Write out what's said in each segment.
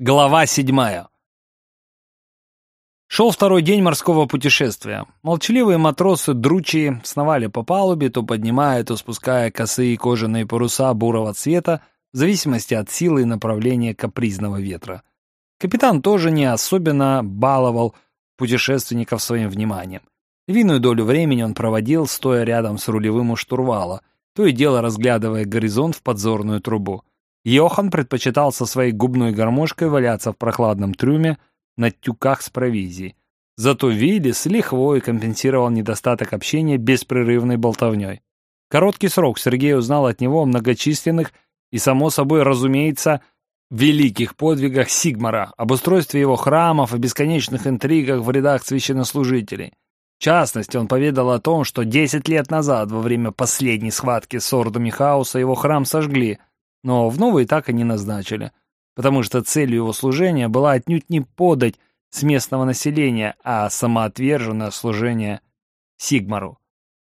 Глава седьмая. Шел второй день морского путешествия. Молчаливые матросы дручи сновали по палубе, то поднимая, то спуская косые кожаные паруса бурого цвета, в зависимости от силы и направления капризного ветра. Капитан тоже не особенно баловал путешественников своим вниманием. Львиную долю времени он проводил, стоя рядом с рулевым у штурвала, то и дело разглядывая горизонт в подзорную трубу. Йохан предпочитал со своей губной гармошкой валяться в прохладном трюме на тюках с провизией. Зато Вилли с лихвой компенсировал недостаток общения беспрерывной болтовней. Короткий срок Сергей узнал от него о многочисленных и, само собой, разумеется, великих подвигах Сигмара, об устройстве его храмов и бесконечных интригах в рядах священнослужителей. В частности, он поведал о том, что 10 лет назад, во время последней схватки с ордами хаоса, его храм сожгли – но в новый так и не назначили, потому что целью его служения была отнюдь не подать с местного населения, а самоотверженное служение Сигмару.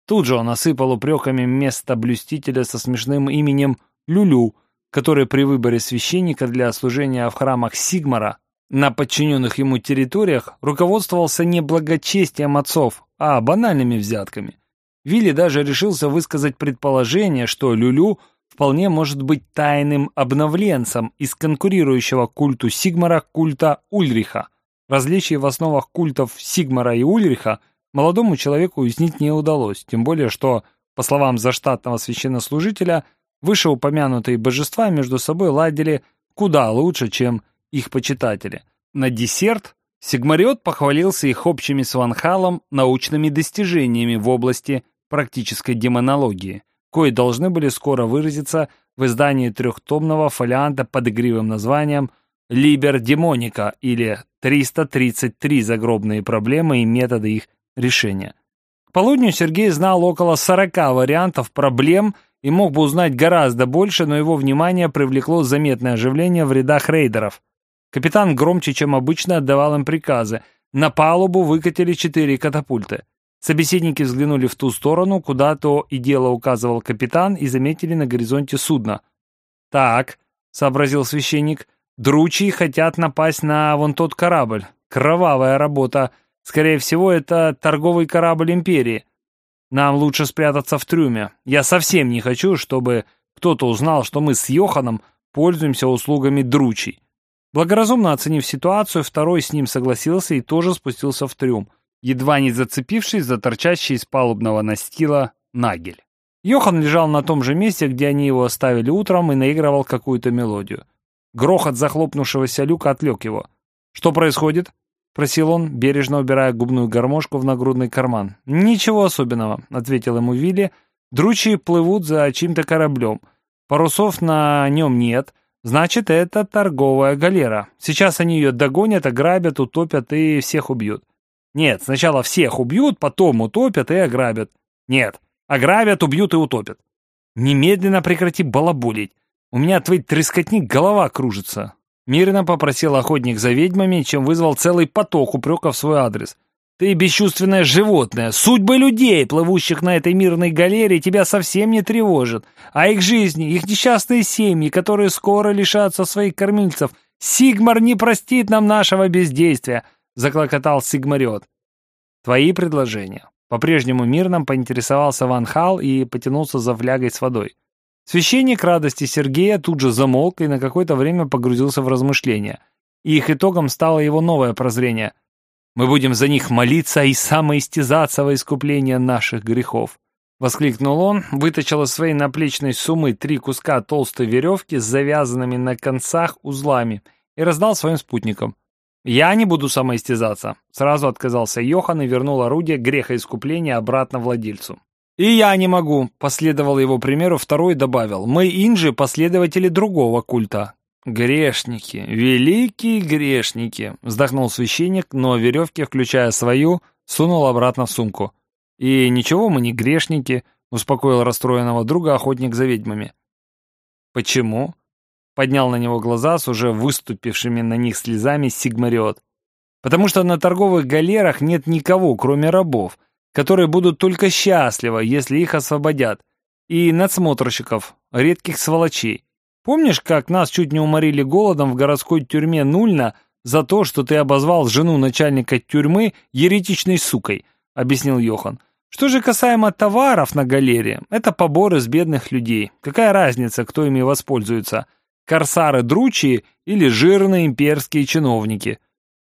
Тут же он осыпал упреками место блюстителя со смешным именем Люлю, который при выборе священника для служения в храмах Сигмара на подчиненных ему территориях руководствовался не благочестием отцов, а банальными взятками. Вилли даже решился высказать предположение, что Люлю – вполне может быть тайным обновленцем из конкурирующего культу Сигмара культа Ульриха. Различий в основах культов Сигмара и Ульриха молодому человеку уяснить не удалось, тем более что, по словам заштатного священнослужителя, вышеупомянутые божества между собой ладили куда лучше, чем их почитатели. На десерт Сигмариот похвалился их общими с Ванхалом научными достижениями в области практической демонологии – кои должны были скоро выразиться в издании трехтомного фолианта под игривым названием «Либер Демоника» или «333 загробные проблемы и методы их решения». К полудню Сергей знал около 40 вариантов проблем и мог бы узнать гораздо больше, но его внимание привлекло заметное оживление в рядах рейдеров. Капитан громче, чем обычно, отдавал им приказы. На палубу выкатили четыре катапульты. Собеседники взглянули в ту сторону, куда то и дело указывал капитан, и заметили на горизонте судно. «Так», — сообразил священник, — «дручи хотят напасть на вон тот корабль. Кровавая работа. Скорее всего, это торговый корабль Империи. Нам лучше спрятаться в трюме. Я совсем не хочу, чтобы кто-то узнал, что мы с Йоханом пользуемся услугами дручей». Благоразумно оценив ситуацию, второй с ним согласился и тоже спустился в трюм едва не зацепившись за торчащий из палубного настила нагель. Йохан лежал на том же месте, где они его оставили утром, и наигрывал какую-то мелодию. Грохот захлопнувшегося люка отвлек его. «Что происходит?» — просил он, бережно убирая губную гармошку в нагрудный карман. «Ничего особенного», — ответил ему Вилли. «Дручи плывут за чьим-то кораблем. Парусов на нем нет. Значит, это торговая галера. Сейчас они ее догонят, ограбят, утопят и всех убьют. Нет, сначала всех убьют, потом утопят и ограбят. Нет, ограбят, убьют и утопят. Немедленно прекрати балабулить. У меня от твоей трескотни голова кружится. Мирно попросил охотник за ведьмами, чем вызвал целый поток упреков в свой адрес. Ты бесчувственное животное. Судьбы людей, плывущих на этой мирной галерее, тебя совсем не тревожат. А их жизни, их несчастные семьи, которые скоро лишатся своих кормильцев. Сигмар не простит нам нашего бездействия. — заклокотал Сигмариот. «Твои предложения». По-прежнему мирным поинтересовался Ван Хал и потянулся за флягой с водой. Священник радости Сергея тут же замолк и на какое-то время погрузился в размышления. И их итогом стало его новое прозрение. «Мы будем за них молиться и самоистязаться во искупление наших грехов», — воскликнул он, вытащил из своей наплечной суммы три куска толстой веревки с завязанными на концах узлами и раздал своим спутникам. «Я не буду самоистязаться», — сразу отказался Йохан и вернул орудие греха искупления обратно владельцу. «И я не могу», — последовал его примеру второй добавил. «Мы инжи последователи другого культа». «Грешники, великие грешники», — вздохнул священник, но веревки, включая свою, сунул обратно в сумку. «И ничего, мы не грешники», — успокоил расстроенного друга охотник за ведьмами. «Почему?» Поднял на него глаза с уже выступившими на них слезами Сигмариот. Потому что на торговых галерах нет никого, кроме рабов, которые будут только счастливы, если их освободят, и надсмотрщиков, редких сволочей. Помнишь, как нас чуть не уморили голодом в городской тюрьме Нульна за то, что ты обозвал жену начальника тюрьмы еретичной сукой?» — объяснил Йохан. «Что же касаемо товаров на галерее, это поборы с бедных людей. Какая разница, кто ими воспользуется? Корсары дручи или жирные имперские чиновники?»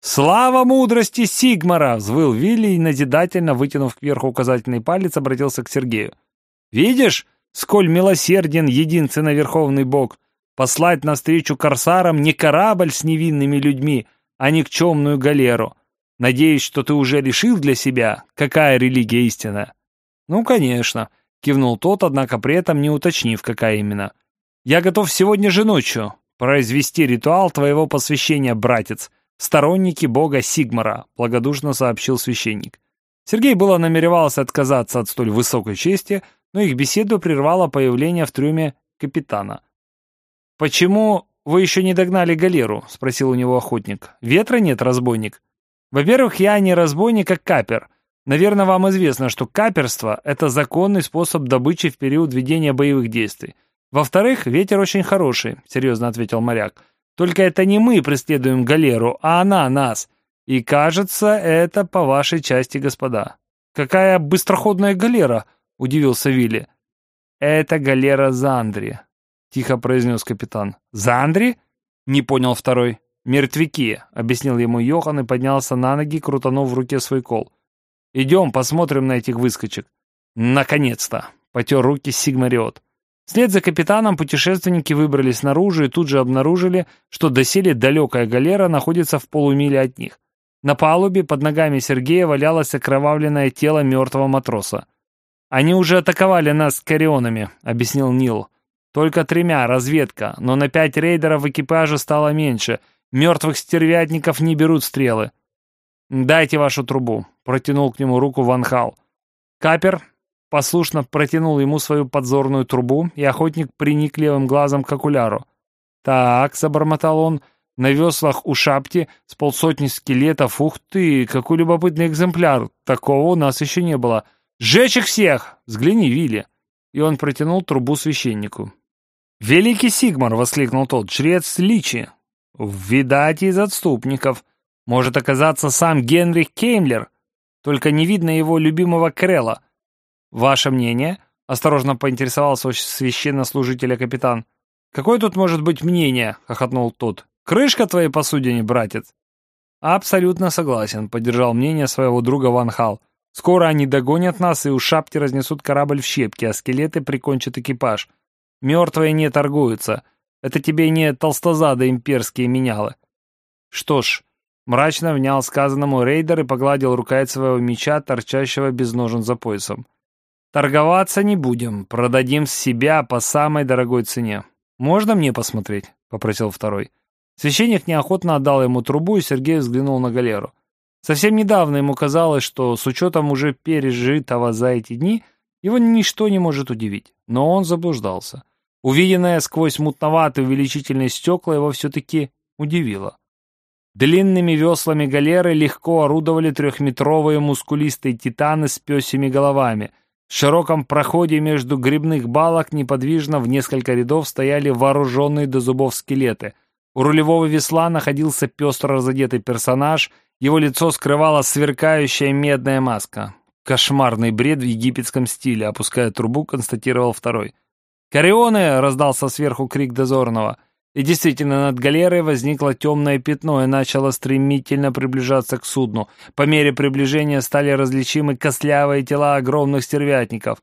«Слава мудрости Сигмара!» — взвыл Вилли и, назидательно вытянув кверху указательный палец, обратился к Сергею. «Видишь, сколь милосерден единственно Верховный Бог? Послать навстречу корсарам не корабль с невинными людьми, а никчемную галеру. Надеюсь, что ты уже решил для себя, какая религия истина?» «Ну, конечно», — кивнул тот, однако при этом не уточнив, какая именно. «Я готов сегодня же ночью произвести ритуал твоего посвящения, братец», сторонники бога Сигмара», — благодушно сообщил священник. Сергей было намеревался отказаться от столь высокой чести, но их беседу прервало появление в трюме капитана. «Почему вы еще не догнали галеру?» — спросил у него охотник. «Ветра нет, разбойник?» «Во-первых, я не разбойник, а капер. Наверное, вам известно, что каперство — это законный способ добычи в период ведения боевых действий. Во-вторых, ветер очень хороший», — серьезно ответил моряк. Только это не мы преследуем галеру, а она нас. И кажется, это по вашей части, господа. Какая быстроходная галера? Удивился Вилли. Это галера Зандри, тихо произнес капитан. Зандри? Не понял второй. «Мертвяки», — объяснил ему Йохан и поднялся на ноги, крутанув в руке свой кол. «Идем, посмотрим на этих выскочек». «Наконец-то!» — потер руки Сигмариот. Вслед за капитаном путешественники выбрались наружу и тут же обнаружили, что доселе далекая галера находится в полумиле от них. На палубе под ногами Сергея валялось окровавленное тело мертвого матроса. «Они уже атаковали нас с карионами», — объяснил Нил. «Только тремя, разведка, но на пять рейдеров в экипаже стало меньше. Мертвых стервятников не берут стрелы». «Дайте вашу трубу», — протянул к нему руку Ван Хал. Капер, послушно протянул ему свою подзорную трубу, и охотник приник левым глазом к окуляру. «Так», — забормотал он, — «на веслах у шапти с полсотни скелетов. Ух ты, какой любопытный экземпляр! Такого у нас еще не было. Сжечь их всех! Взгляни, Вилли!» И он протянул трубу священнику. «Великий Сигмар!» — воскликнул тот. «Жрец Личи! Видать, из отступников. Может оказаться сам Генрих Кеймлер. Только не видно его любимого Крела. «Ваше мнение?» — осторожно поинтересовался священнослужителя капитан. «Какое тут может быть мнение?» — хохотнул тот. «Крышка твоей посудине, братец!» «Абсолютно согласен», — поддержал мнение своего друга Ван Хал. «Скоро они догонят нас и у шапки разнесут корабль в щепки, а скелеты прикончат экипаж. Мертвые не торгуются. Это тебе не толстозады имперские менялы». «Что ж», — мрачно внял сказанному рейдер и погладил рукоять своего меча, торчащего без ножен за поясом. «Торговаться не будем, продадим себя по самой дорогой цене. Можно мне посмотреть?» — попросил второй. Священник неохотно отдал ему трубу, и Сергей взглянул на галеру. Совсем недавно ему казалось, что с учетом уже пережитого за эти дни, его ничто не может удивить. Но он заблуждался. Увиденное сквозь мутноватые увеличительные стекла его все-таки удивило. Длинными веслами галеры легко орудовали трехметровые мускулистые титаны с песями головами — в широком проходе между грибных балок неподвижно в несколько рядов стояли вооруженные до зубов скелеты. У рулевого весла находился пестро разодетый персонаж, его лицо скрывала сверкающая медная маска. Кошмарный бред в египетском стиле, опуская трубу, констатировал второй. «Карионы!» — раздался сверху крик дозорного — и действительно, над галерой возникло темное пятно и начало стремительно приближаться к судну. По мере приближения стали различимы костлявые тела огромных стервятников.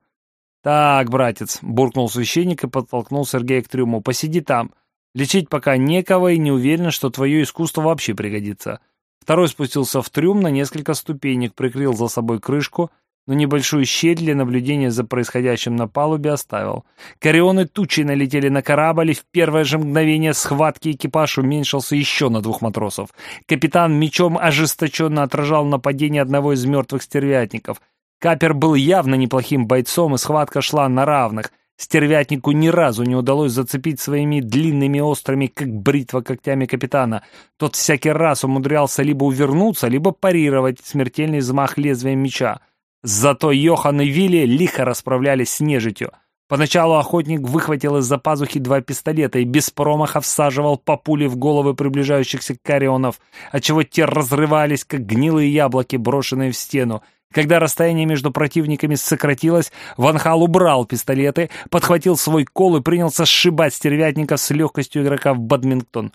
«Так, братец», — буркнул священник и подтолкнул Сергея к трюму, — «посиди там. Лечить пока некого и не уверен, что твое искусство вообще пригодится». Второй спустился в трюм на несколько ступенек, прикрыл за собой крышку — но небольшую щель для наблюдения за происходящим на палубе оставил. Корионы тучи налетели на корабль, и в первое же мгновение схватки экипаж уменьшился еще на двух матросов. Капитан мечом ожесточенно отражал нападение одного из мертвых стервятников. Капер был явно неплохим бойцом, и схватка шла на равных. Стервятнику ни разу не удалось зацепить своими длинными острыми, как бритва, когтями капитана. Тот всякий раз умудрялся либо увернуться, либо парировать смертельный взмах лезвием меча. Зато Йохан и Вилли лихо расправлялись с нежитью. Поначалу охотник выхватил из-за пазухи два пистолета и без промаха всаживал по пуле в головы приближающихся карионов, отчего те разрывались, как гнилые яблоки, брошенные в стену. Когда расстояние между противниками сократилось, Ван Хал убрал пистолеты, подхватил свой кол и принялся сшибать стервятников с легкостью игрока в бадминтон.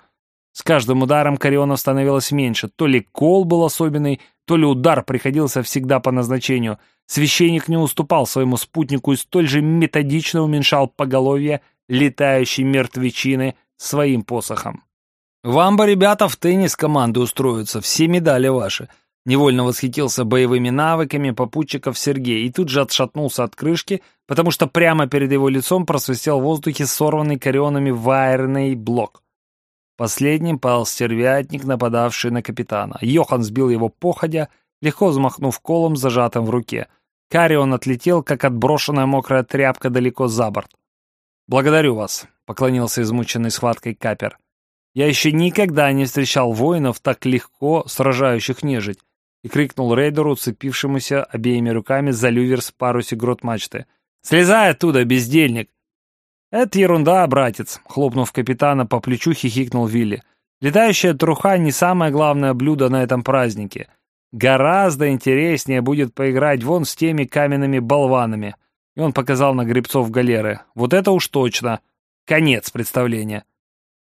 С каждым ударом Карионов становилось меньше. То ли кол был особенный, то ли удар приходился всегда по назначению — Священник не уступал своему спутнику и столь же методично уменьшал поголовье летающей мертвечины своим посохом. «Вам бы, ребята, в теннис команды устроиться, все медали ваши!» Невольно восхитился боевыми навыками попутчиков Сергей и тут же отшатнулся от крышки, потому что прямо перед его лицом просвистел в воздухе сорванный корионами вайерный блок. Последним пал стервятник, нападавший на капитана. Йохан сбил его походя, легко взмахнув колом, зажатым в руке. Карион отлетел, как отброшенная мокрая тряпка далеко за борт. «Благодарю вас», — поклонился измученный схваткой капер. «Я еще никогда не встречал воинов, так легко сражающих нежить», и крикнул рейдеру, цепившемуся обеими руками за лювер с парусе грот мачты. «Слезай оттуда, бездельник!» «Это ерунда, братец», — хлопнув капитана по плечу, хихикнул Вилли. «Летающая труха — не самое главное блюдо на этом празднике. Гораздо интереснее будет поиграть вон с теми каменными болванами. И он показал на гребцов галеры. Вот это уж точно. Конец представления.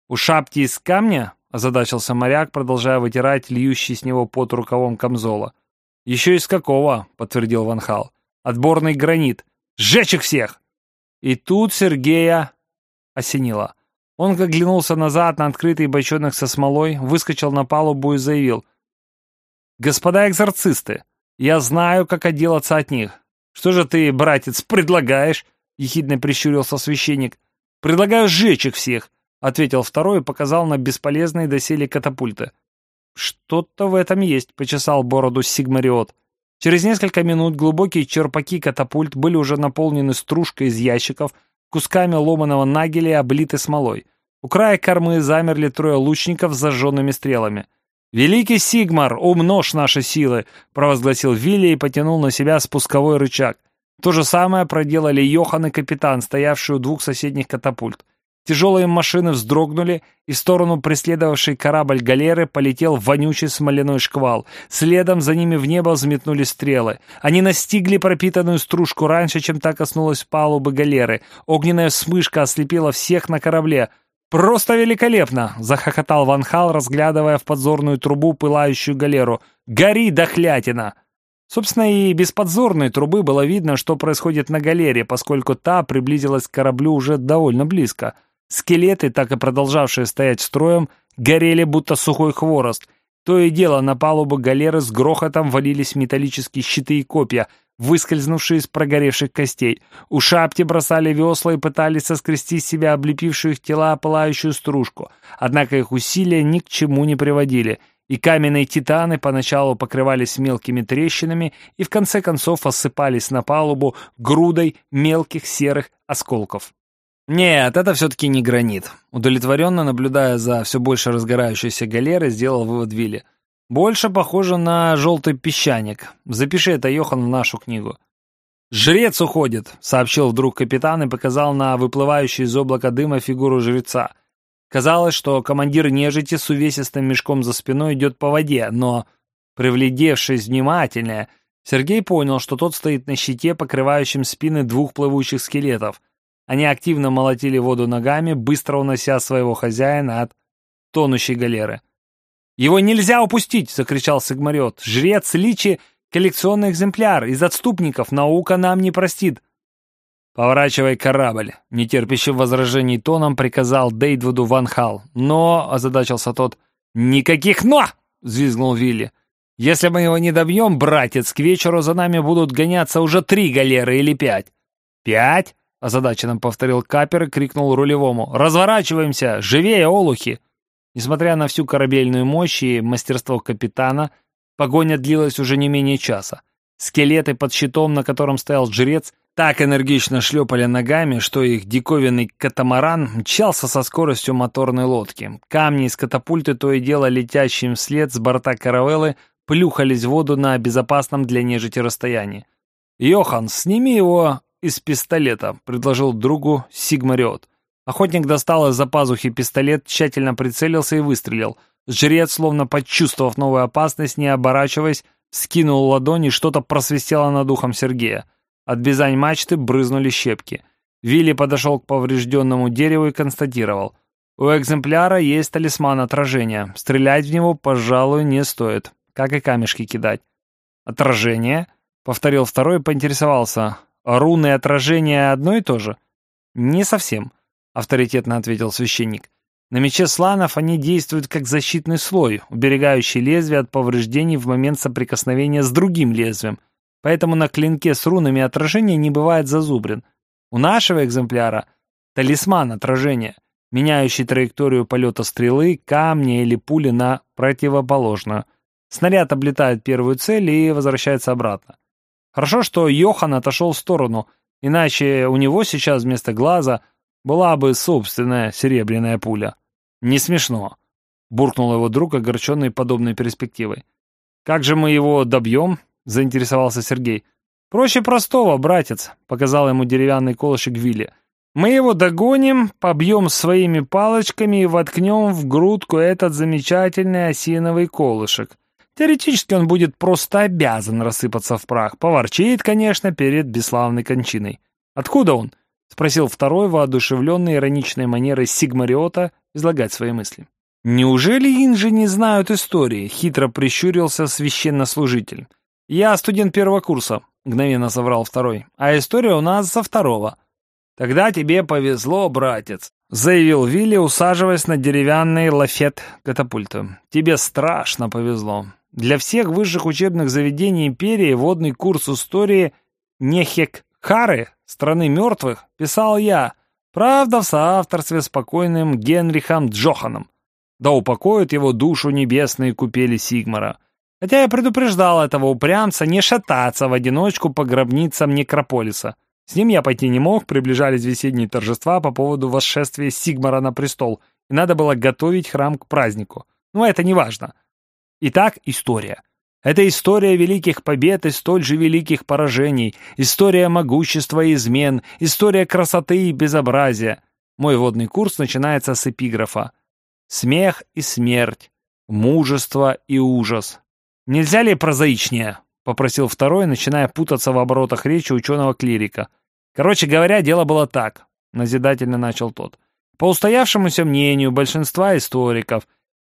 У шапки из камня? Озадачился моряк, продолжая вытирать льющий с него под рукавом камзола. «Еще из какого?» — подтвердил Ван Хал. «Отборный гранит. Сжечь их всех!» И тут Сергея осенило. Он оглянулся назад на открытый бочонок со смолой, выскочил на палубу и заявил — «Господа экзорцисты, я знаю, как отделаться от них. Что же ты, братец, предлагаешь?» — ехидно прищурился священник. «Предлагаю сжечь их всех», — ответил второй и показал на бесполезные доселе катапульты. «Что-то в этом есть», — почесал бороду Сигмариот. Через несколько минут глубокие черпаки катапульт были уже наполнены стружкой из ящиков, кусками ломаного нагеля и облиты смолой. У края кормы замерли трое лучников с зажженными стрелами. «Великий Сигмар, умножь наши силы!» — провозгласил Вилли и потянул на себя спусковой рычаг. То же самое проделали Йохан и капитан, стоявший у двух соседних катапульт. Тяжелые машины вздрогнули, и в сторону преследовавшей корабль галеры полетел вонючий смоляной шквал. Следом за ними в небо взметнули стрелы. Они настигли пропитанную стружку раньше, чем та коснулась палубы галеры. Огненная вспышка ослепила всех на корабле — «Просто великолепно!» — захохотал Ван Хал, разглядывая в подзорную трубу пылающую галеру. «Гори, дохлятина!» Собственно, и без подзорной трубы было видно, что происходит на галере, поскольку та приблизилась к кораблю уже довольно близко. Скелеты, так и продолжавшие стоять строем, горели будто сухой хворост. То и дело на палубу галеры с грохотом валились металлические щиты и копья — выскользнувшие из прогоревших костей. У шапти бросали весла и пытались соскрести с себя облепившую их тела пылающую стружку. Однако их усилия ни к чему не приводили, и каменные титаны поначалу покрывались мелкими трещинами и в конце концов осыпались на палубу грудой мелких серых осколков. «Нет, это все-таки не гранит», — удовлетворенно наблюдая за все больше разгорающейся галерой, сделал вывод Вилли. Больше похоже на желтый песчаник. Запиши это, Йохан, в нашу книгу. «Жрец уходит», — сообщил вдруг капитан и показал на выплывающую из облака дыма фигуру жреца. Казалось, что командир нежити с увесистым мешком за спиной идет по воде, но, привледевшись внимательнее, Сергей понял, что тот стоит на щите, покрывающем спины двух плывущих скелетов. Они активно молотили воду ногами, быстро унося своего хозяина от тонущей галеры. «Его нельзя упустить!» — закричал Сигмариот. «Жрец Личи — коллекционный экземпляр. Из отступников наука нам не простит». «Поворачивай корабль», — нетерпящим возражений тоном приказал Дейдвуду Ван Хал. «Но», — озадачился тот, — «никаких «но!» — взвизгнул Вилли. «Если мы его не добьем, братец, к вечеру за нами будут гоняться уже три галеры или пять». «Пять?» — озадаченно повторил Капер и крикнул рулевому. «Разворачиваемся! Живее, олухи!» Несмотря на всю корабельную мощь и мастерство капитана, погоня длилась уже не менее часа. Скелеты под щитом, на котором стоял жрец, так энергично шлепали ногами, что их диковинный катамаран мчался со скоростью моторной лодки. Камни из катапульты, то и дело летящим вслед с борта каравеллы, плюхались в воду на безопасном для нежити расстоянии. «Йохан, сними его из пистолета», — предложил другу Сигмариот. Охотник достал из-за пазухи пистолет, тщательно прицелился и выстрелил. Жрец, словно почувствовав новую опасность, не оборачиваясь, скинул ладони, что-то просвистело над ухом Сергея. От бизань мачты брызнули щепки. Вилли подошел к поврежденному дереву и констатировал. У экземпляра есть талисман отражения. Стрелять в него, пожалуй, не стоит. Как и камешки кидать. «Отражение?» — повторил второй и поинтересовался. «Руны и отражение одно и то же?» «Не совсем», — авторитетно ответил священник. «На мече сланов они действуют как защитный слой, уберегающий лезвие от повреждений в момент соприкосновения с другим лезвием, поэтому на клинке с рунами отражения не бывает зазубрин. У нашего экземпляра талисман отражения, меняющий траекторию полета стрелы, камня или пули на противоположную. Снаряд облетает первую цель и возвращается обратно. Хорошо, что Йохан отошел в сторону, иначе у него сейчас вместо глаза была бы собственная серебряная пуля. Не смешно, буркнул его друг, огорченный подобной перспективой. Как же мы его добьем? заинтересовался Сергей. «Проще простого, братец», — показал ему деревянный колышек Вилли. «Мы его догоним, побьем своими палочками и воткнем в грудку этот замечательный осиновый колышек. Теоретически он будет просто обязан рассыпаться в прах. Поворчит, конечно, перед бесславной кончиной. Откуда он?» — спросил второй, воодушевленный ироничной манерой Сигмариота излагать свои мысли. «Неужели инжи не знают истории?» — хитро прищурился священнослужитель. «Я студент первого курса», — мгновенно соврал второй. «А история у нас со второго». «Тогда тебе повезло, братец», — заявил Вилли, усаживаясь на деревянный лафет катапульты. «Тебе страшно повезло. Для всех высших учебных заведений империи водный курс истории Нехекхары, страны мертвых, писал я, правда, в соавторстве с покойным Генрихом Джоханом. Да упокоят его душу небесные купели Сигмара». Хотя я предупреждал этого упрямца не шататься в одиночку по гробницам Некрополиса. С ним я пойти не мог, приближались весенние торжества по поводу восшествия Сигмара на престол, и надо было готовить храм к празднику. Но это не важно. Итак, история. Это история великих побед и столь же великих поражений, история могущества и измен, история красоты и безобразия. Мой водный курс начинается с эпиграфа. Смех и смерть, мужество и ужас, «Нельзя ли прозаичнее?» — попросил второй, начиная путаться в оборотах речи ученого-клирика. «Короче говоря, дело было так», — назидательно начал тот. «По устоявшемуся мнению большинства историков,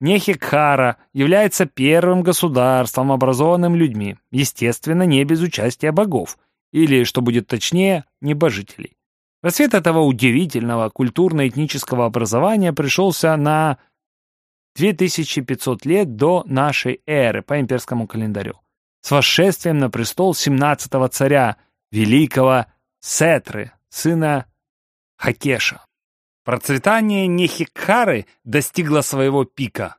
Нехикхара является первым государством, образованным людьми, естественно, не без участия богов, или, что будет точнее, небожителей. Рассвет этого удивительного культурно-этнического образования пришелся на 2500 лет до нашей эры по имперскому календарю, с восшествием на престол 17-го царя, великого Сетры, сына Хакеша. Процветание Нехикхары достигло своего пика.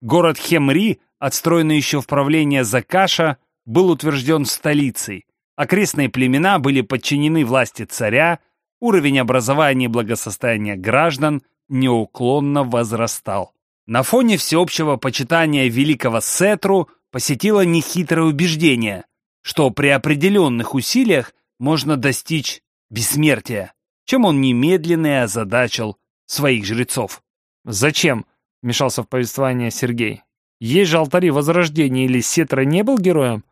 Город Хемри, отстроенный еще в правление Закаша, был утвержден столицей. Окрестные племена были подчинены власти царя, уровень образования и благосостояния граждан неуклонно возрастал. На фоне всеобщего почитания великого Сетру посетило нехитрое убеждение, что при определенных усилиях можно достичь бессмертия, чем он немедленно и озадачил своих жрецов. «Зачем?» — вмешался в повествование Сергей. «Есть же алтари Возрождения, или Сетра не был героем?»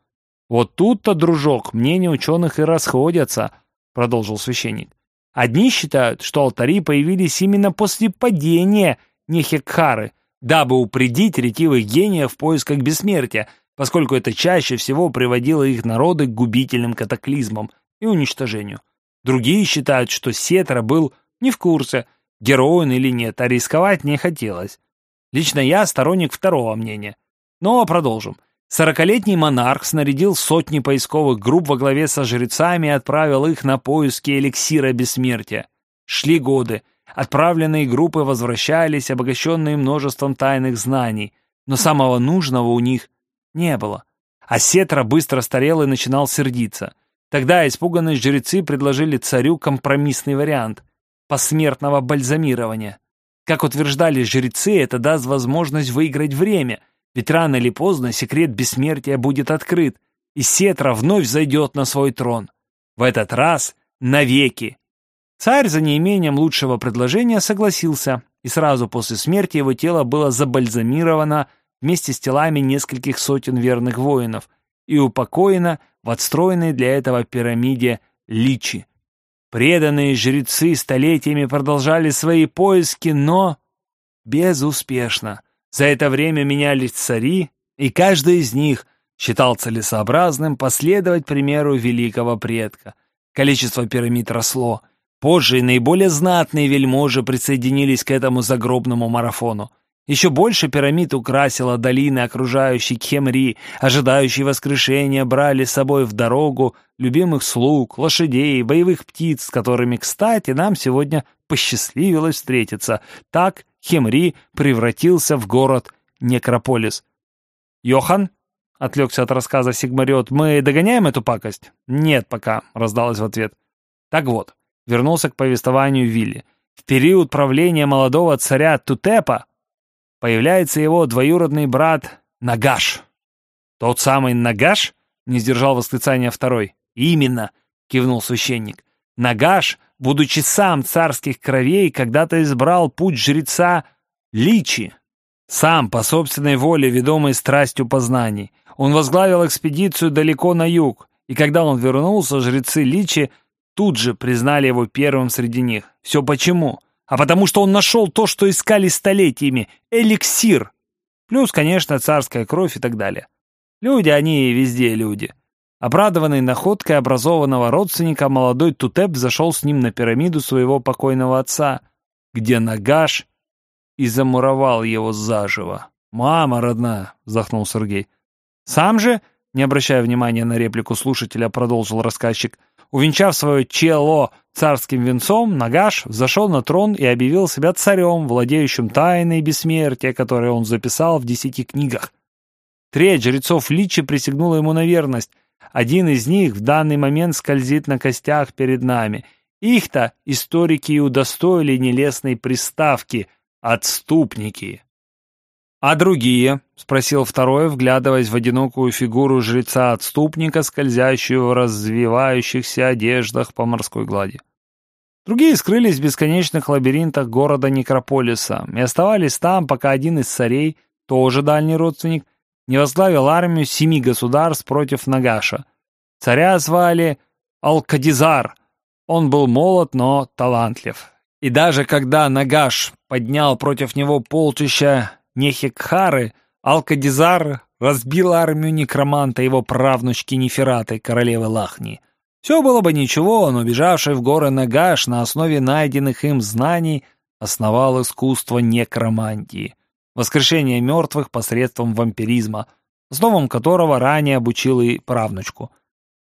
«Вот тут-то, дружок, мнения ученых и расходятся», — продолжил священник. «Одни считают, что алтари появились именно после падения Нехекхары, дабы упредить ретивых гениев в поисках бессмертия, поскольку это чаще всего приводило их народы к губительным катаклизмам и уничтожению. Другие считают, что Сетра был не в курсе, герой он или нет, а рисковать не хотелось. Лично я сторонник второго мнения. Но продолжим. Сорокалетний монарх снарядил сотни поисковых групп во главе со жрецами и отправил их на поиски эликсира бессмертия. Шли годы, Отправленные группы возвращались, обогащенные множеством тайных знаний, но самого нужного у них не было. А Сетра быстро старел и начинал сердиться. Тогда испуганные жрецы предложили царю компромиссный вариант – посмертного бальзамирования. Как утверждали жрецы, это даст возможность выиграть время, ведь рано или поздно секрет бессмертия будет открыт, и Сетра вновь зайдет на свой трон. В этот раз навеки. Царь за неимением лучшего предложения согласился, и сразу после смерти его тело было забальзамировано вместе с телами нескольких сотен верных воинов и упокоено в отстроенной для этого пирамиде Личи. Преданные жрецы столетиями продолжали свои поиски, но безуспешно. За это время менялись цари, и каждый из них считал целесообразным последовать примеру великого предка. Количество пирамид росло. Позже и наиболее знатные вельможи присоединились к этому загробному марафону. Еще больше пирамид украсила долины, окружающие Кхемри, ожидающие воскрешения, брали с собой в дорогу любимых слуг, лошадей, боевых птиц, с которыми, кстати, нам сегодня посчастливилось встретиться. Так Хемри превратился в город Некрополис. «Йохан?» — отвлекся от рассказа Сигмариот. «Мы догоняем эту пакость?» «Нет пока», — раздалось в ответ. «Так вот», — вернулся к повествованию Вилли. «В период правления молодого царя Тутепа появляется его двоюродный брат Нагаш». «Тот самый Нагаш?» — не сдержал восклицания второй. «Именно», — кивнул священник. «Нагаш, будучи сам царских кровей, когда-то избрал путь жреца Личи, сам, по собственной воле, ведомый страстью познаний, он возглавил экспедицию далеко на юг, и когда он вернулся, жрецы Личи тут же признали его первым среди них. Все почему? А потому что он нашел то, что искали столетиями — эликсир. Плюс, конечно, царская кровь и так далее. Люди, они везде люди. Обрадованный находкой образованного родственника, молодой Тутеп зашел с ним на пирамиду своего покойного отца, где Нагаш и замуровал его заживо. «Мама родная!» — вздохнул Сергей. «Сам же?» — не обращая внимания на реплику слушателя, продолжил рассказчик. Увенчав свое чело царским венцом, Нагаш зашел на трон и объявил себя царем, владеющим тайной бессмертия, которые он записал в десяти книгах. Треть жрецов Личи присягнула ему на верность. Один из них в данный момент скользит на костях перед нами. Их-то историки и удостоили нелестной приставки — Отступники. «А другие?» — спросил второй, вглядываясь в одинокую фигуру жреца-отступника, скользящую в развивающихся одеждах по морской глади. Другие скрылись в бесконечных лабиринтах города Некрополиса и оставались там, пока один из царей, тоже дальний родственник, не возглавил армию семи государств против Нагаша. Царя звали Алкадизар. Он был молод, но талантлив. И даже когда Нагаш поднял против него полчища Нехикхары, Алкадизар разбил армию некроманта его правнучки Нефераты, королевы Лахни. Все было бы ничего, но бежавший в горы Нагаш на основе найденных им знаний основал искусство некромантии, воскрешение мертвых посредством вампиризма, основам которого ранее обучил и правнучку.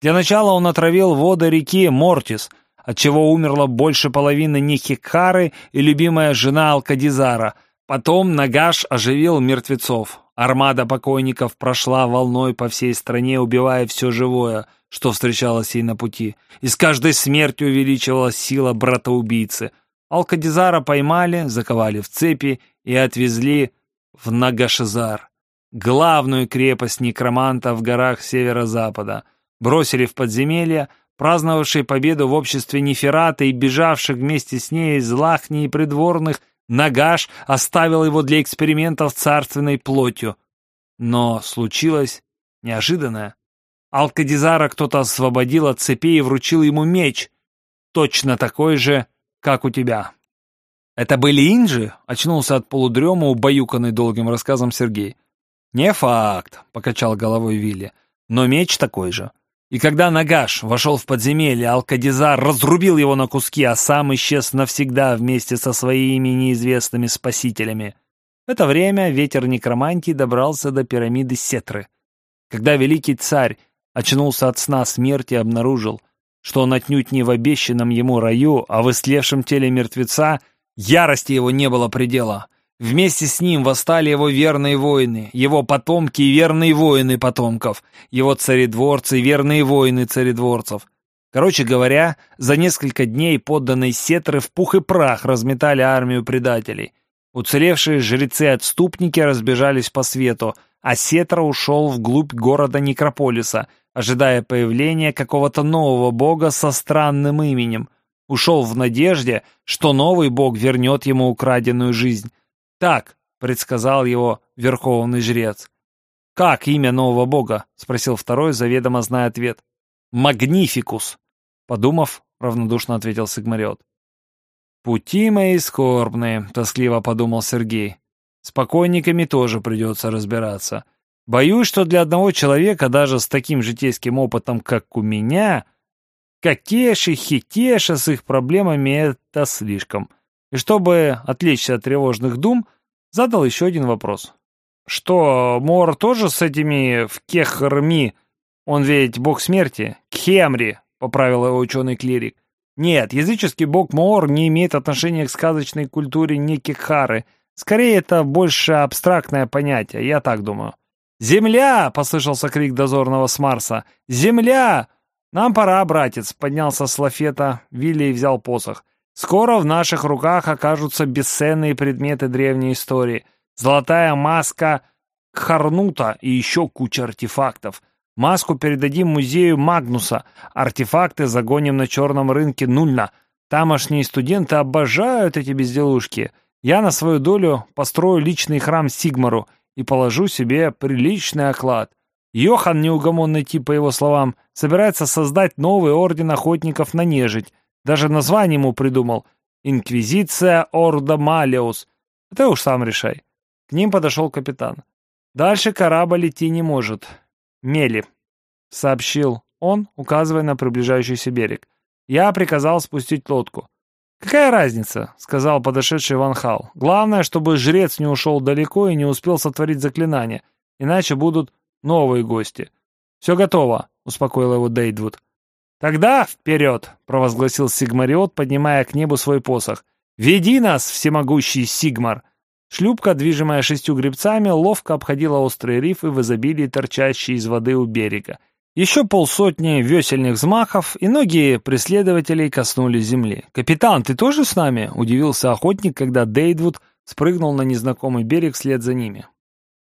Для начала он отравил воды реки Мортис — отчего умерло больше половины Нихикары и любимая жена Алкадизара. Потом Нагаш оживил мертвецов. Армада покойников прошла волной по всей стране, убивая все живое, что встречалось ей на пути. И с каждой смертью увеличивалась сила брата-убийцы. Алкадизара поймали, заковали в цепи и отвезли в Нагашизар, главную крепость некроманта в горах северо-запада. Бросили в подземелье, праздновавший победу в обществе Неферата и бежавших вместе с ней из Лахни и придворных, Нагаш оставил его для экспериментов царственной плотью. Но случилось неожиданное. Алкадизара кто-то освободил от цепей и вручил ему меч, точно такой же, как у тебя. «Это были инжи?» — очнулся от полудрема, убаюканный долгим рассказом Сергей. «Не факт», — покачал головой Вилли, — «но меч такой же. И когда Нагаш вошел в подземелье, Алкадизар разрубил его на куски, а сам исчез навсегда вместе со своими неизвестными спасителями. В это время ветер некромантии добрался до пирамиды Сетры. Когда великий царь очнулся от сна смерти и обнаружил, что он отнюдь не в обещанном ему раю, а в истлевшем теле мертвеца, ярости его не было предела. Вместе с ним восстали его верные воины, его потомки и верные воины потомков, его царедворцы и верные воины царедворцев. Короче говоря, за несколько дней подданные сетры в пух и прах разметали армию предателей. Уцелевшие жрецы-отступники разбежались по свету, а Сетра ушел вглубь города Некрополиса, ожидая появления какого-то нового бога со странным именем. Ушел в надежде, что новый бог вернет ему украденную жизнь. Так, предсказал его верховный жрец. «Как имя нового бога?» — спросил второй, заведомо зная ответ. «Магнификус!» — подумав, равнодушно ответил Сигмариот. «Пути мои скорбные», — тоскливо подумал Сергей. «С покойниками тоже придется разбираться. Боюсь, что для одного человека, даже с таким житейским опытом, как у меня, Какеши, хитеша с их проблемами — это слишком. И чтобы отвлечься от тревожных дум, задал еще один вопрос. Что, Мор тоже с этими в Кехрми? Он ведь бог смерти? Кхемри, поправил его ученый-клирик. Нет, языческий бог Моор не имеет отношения к сказочной культуре Некихары. Скорее, это больше абстрактное понятие, я так думаю. «Земля!» — послышался крик дозорного с Марса. «Земля! «Нам пора, братец», — поднялся с лафета, Вилли взял посох. «Скоро в наших руках окажутся бесценные предметы древней истории. Золотая маска Кхарнута и еще куча артефактов. Маску передадим музею Магнуса. Артефакты загоним на черном рынке нульно. Тамошние студенты обожают эти безделушки. Я на свою долю построю личный храм Сигмару и положу себе приличный оклад. Йохан, неугомонный тип, по его словам, собирается создать новый орден охотников на нежить. Даже название ему придумал. «Инквизиция Орда Малиус». Ты уж сам решай. К ним подошел капитан. «Дальше корабль идти не может. Мели», — сообщил он, указывая на приближающийся берег. «Я приказал спустить лодку». «Какая разница?» — сказал подошедший Ван Хал. «Главное, чтобы жрец не ушел далеко и не успел сотворить заклинание, иначе будут новые гости. «Все готово», — успокоил его Дейдвуд. «Тогда вперед!» — провозгласил Сигмариот, поднимая к небу свой посох. «Веди нас, всемогущий Сигмар!» Шлюпка, движимая шестью гребцами, ловко обходила острые рифы в изобилии, торчащие из воды у берега. Еще полсотни весельных взмахов, и ноги преследователей коснулись земли. «Капитан, ты тоже с нами?» — удивился охотник, когда Дейдвуд спрыгнул на незнакомый берег вслед за ними.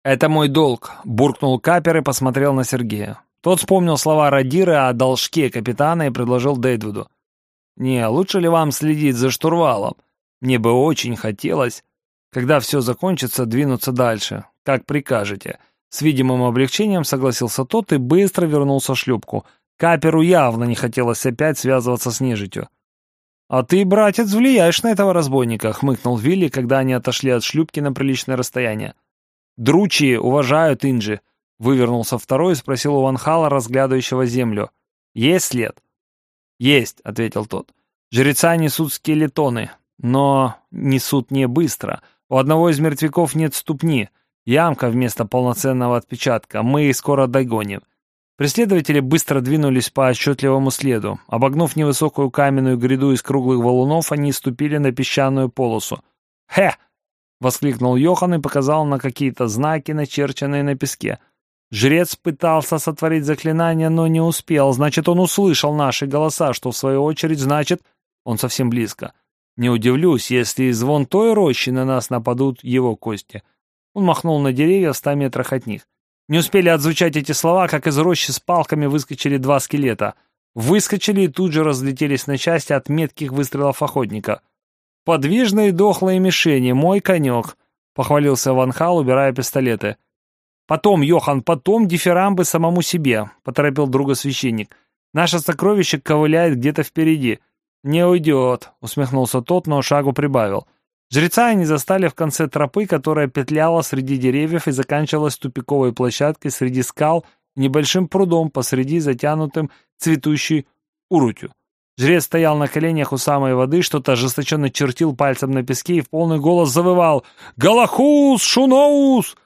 «Это мой долг», — буркнул Капер и посмотрел на Сергея. Тот вспомнил слова Радира о должке капитана и предложил Дейдвуду. «Не, лучше ли вам следить за штурвалом? Мне бы очень хотелось, когда все закончится, двинуться дальше. Как прикажете». С видимым облегчением согласился тот и быстро вернулся в шлюпку. Каперу явно не хотелось опять связываться с нежитью. «А ты, братец, влияешь на этого разбойника», — хмыкнул Вилли, когда они отошли от шлюпки на приличное расстояние. «Дручи уважают Инджи», — вывернулся второй и спросил у Ванхала, разглядывающего землю. «Есть след?» «Есть», — ответил тот. «Жреца несут скелетоны, но несут не быстро. У одного из мертвяков нет ступни, ямка вместо полноценного отпечатка. Мы скоро догоним». Преследователи быстро двинулись по отчетливому следу. Обогнув невысокую каменную гряду из круглых валунов, они ступили на песчаную полосу. «Хе!» — воскликнул Йохан и показал на какие-то знаки, начерченные на песке. Жрец пытался сотворить заклинание, но не успел. Значит, он услышал наши голоса, что, в свою очередь, значит, он совсем близко. Не удивлюсь, если из вон той рощи на нас нападут его кости. Он махнул на деревья в ста метрах от них. Не успели отзвучать эти слова, как из рощи с палками выскочили два скелета. Выскочили и тут же разлетелись на части от метких выстрелов охотника — «Подвижные дохлые мишени, мой конек», — похвалился Ван Хал, убирая пистолеты. «Потом, Йохан, потом дифирамбы самому себе», — поторопил друга священник. «Наше сокровище ковыляет где-то впереди». «Не уйдет», — усмехнулся тот, но шагу прибавил. Жреца они застали в конце тропы, которая петляла среди деревьев и заканчивалась тупиковой площадкой среди скал небольшим прудом посреди затянутым цветущей урутью. Жрец стоял на коленях у самой воды, что-то ожесточенно чертил пальцем на песке и в полный голос завывал «Галахус! Шуноус!»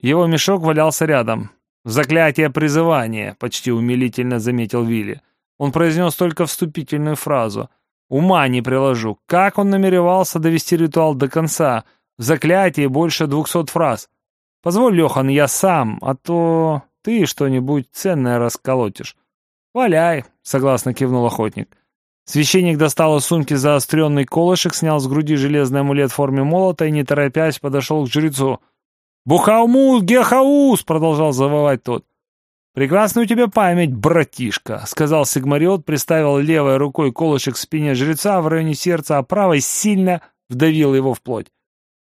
Его мешок валялся рядом. «Заклятие призывания», — почти умилительно заметил Вилли. Он произнес только вступительную фразу. «Ума не приложу. Как он намеревался довести ритуал до конца? В заклятии больше двухсот фраз. Позволь, Лехан, я сам, а то ты что-нибудь ценное расколотишь». «Валяй», — согласно кивнул охотник. Священник достал из сумки заостренный колышек, снял с груди железный амулет в форме молота и, не торопясь, подошел к жрецу. «Бухаумус, гехаус!» — продолжал завывать тот. «Прекрасная у тебя память, братишка», — сказал Сигмариот, приставил левой рукой колышек к спине жреца в районе сердца, а правой сильно вдавил его в плоть.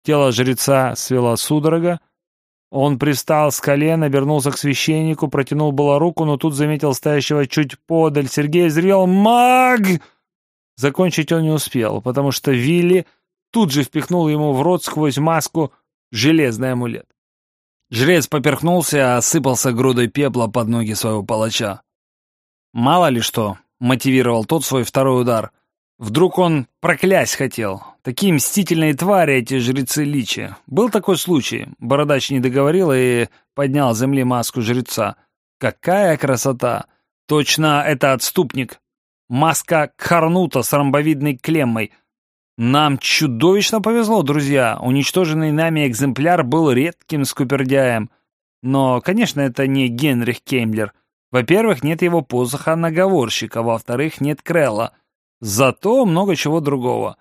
Тело жреца свело судорога. Он пристал с колен, обернулся к священнику, протянул было руку, но тут заметил стоящего чуть подаль. Сергей зрел «Маг!» Закончить он не успел, потому что Вилли тут же впихнул ему в рот сквозь маску железный амулет. Жрец поперхнулся, и осыпался грудой пепла под ноги своего палача. «Мало ли что», — мотивировал тот свой второй удар. «Вдруг он проклясть хотел. Такие мстительные твари эти жрецы личи. Был такой случай. Бородач не договорил и поднял с земли маску жреца. Какая красота! Точно это отступник. Маска Кхарнута с ромбовидной клеммой — нам чудовищно повезло, друзья. Уничтоженный нами экземпляр был редким скупердяем. Но, конечно, это не Генрих Кеймлер. Во-первых, нет его посоха наговорщика, во-вторых, нет Крелла. Зато много чего другого.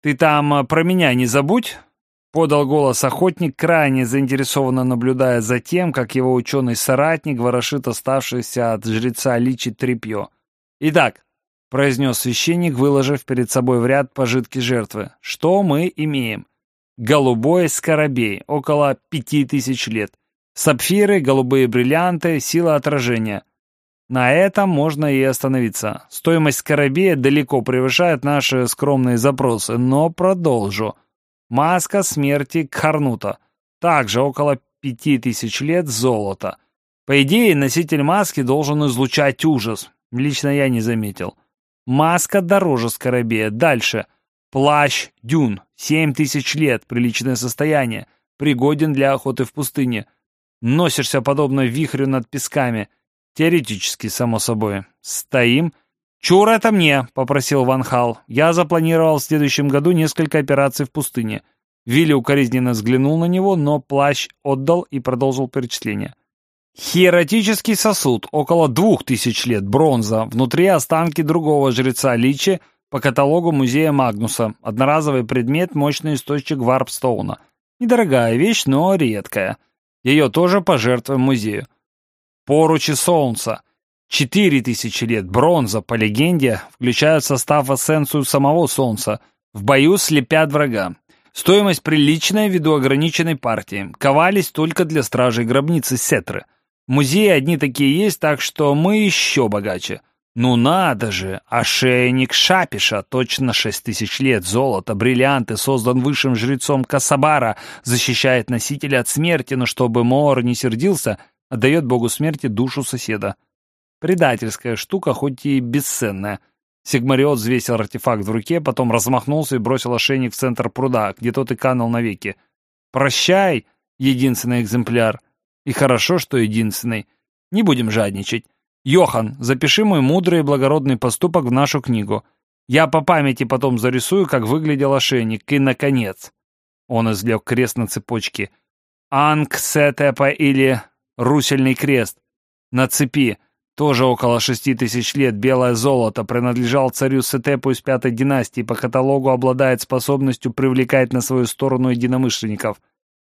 «Ты там э, про меня не забудь?» — подал голос охотник, крайне заинтересованно наблюдая за тем, как его ученый-соратник ворошит оставшееся от жреца личи тряпье. «Итак, — произнес священник, выложив перед собой в ряд пожитки жертвы. «Что мы имеем? Голубой скоробей, около пяти тысяч лет. Сапфиры, голубые бриллианты, сила отражения. На этом можно и остановиться. Стоимость скоробея далеко превышает наши скромные запросы, но продолжу. Маска смерти Кхарнута. Также около пяти тысяч лет золота. По идее, носитель маски должен излучать ужас. Лично я не заметил. Маска дороже скоробея. Дальше. Плащ дюн. Семь тысяч лет. Приличное состояние. Пригоден для охоты в пустыне. Носишься подобно вихрю над песками. Теоретически, само собой. Стоим. «Чур это мне!» — попросил Ван Хал. «Я запланировал в следующем году несколько операций в пустыне». Вилли укоризненно взглянул на него, но плащ отдал и продолжил перечисление. Хиератический сосуд, около двух тысяч лет, бронза, внутри останки другого жреца Личи по каталогу музея Магнуса, одноразовый предмет, мощный источник Варпстоуна. Недорогая вещь, но редкая. Ее тоже пожертвуем музею. Поручи солнца. Четыре тысячи лет, бронза, по легенде, включают в состав эссенцию самого солнца. В бою слепят врага. Стоимость приличная ввиду ограниченной партии. Ковались только для стражей гробницы Сетры. Музеи одни такие есть, так что мы еще богаче. Ну надо же, ошейник Шапиша, точно шесть тысяч лет, золото, бриллианты, создан высшим жрецом Касабара, защищает носителя от смерти, но чтобы Моор не сердился, отдает богу смерти душу соседа. Предательская штука, хоть и бесценная. Сигмариот взвесил артефакт в руке, потом размахнулся и бросил ошейник в центр пруда, где тот и канул навеки. «Прощай, единственный экземпляр!» И хорошо, что единственный. Не будем жадничать. Йохан, запиши мой мудрый и благородный поступок в нашу книгу. Я по памяти потом зарисую, как выглядел ошейник. И, наконец, он извлек крест на цепочке. Ангсетепа или Русельный крест. На цепи, тоже около шести тысяч лет, белое золото, принадлежал царю Сетепу из пятой династии, по каталогу обладает способностью привлекать на свою сторону единомышленников.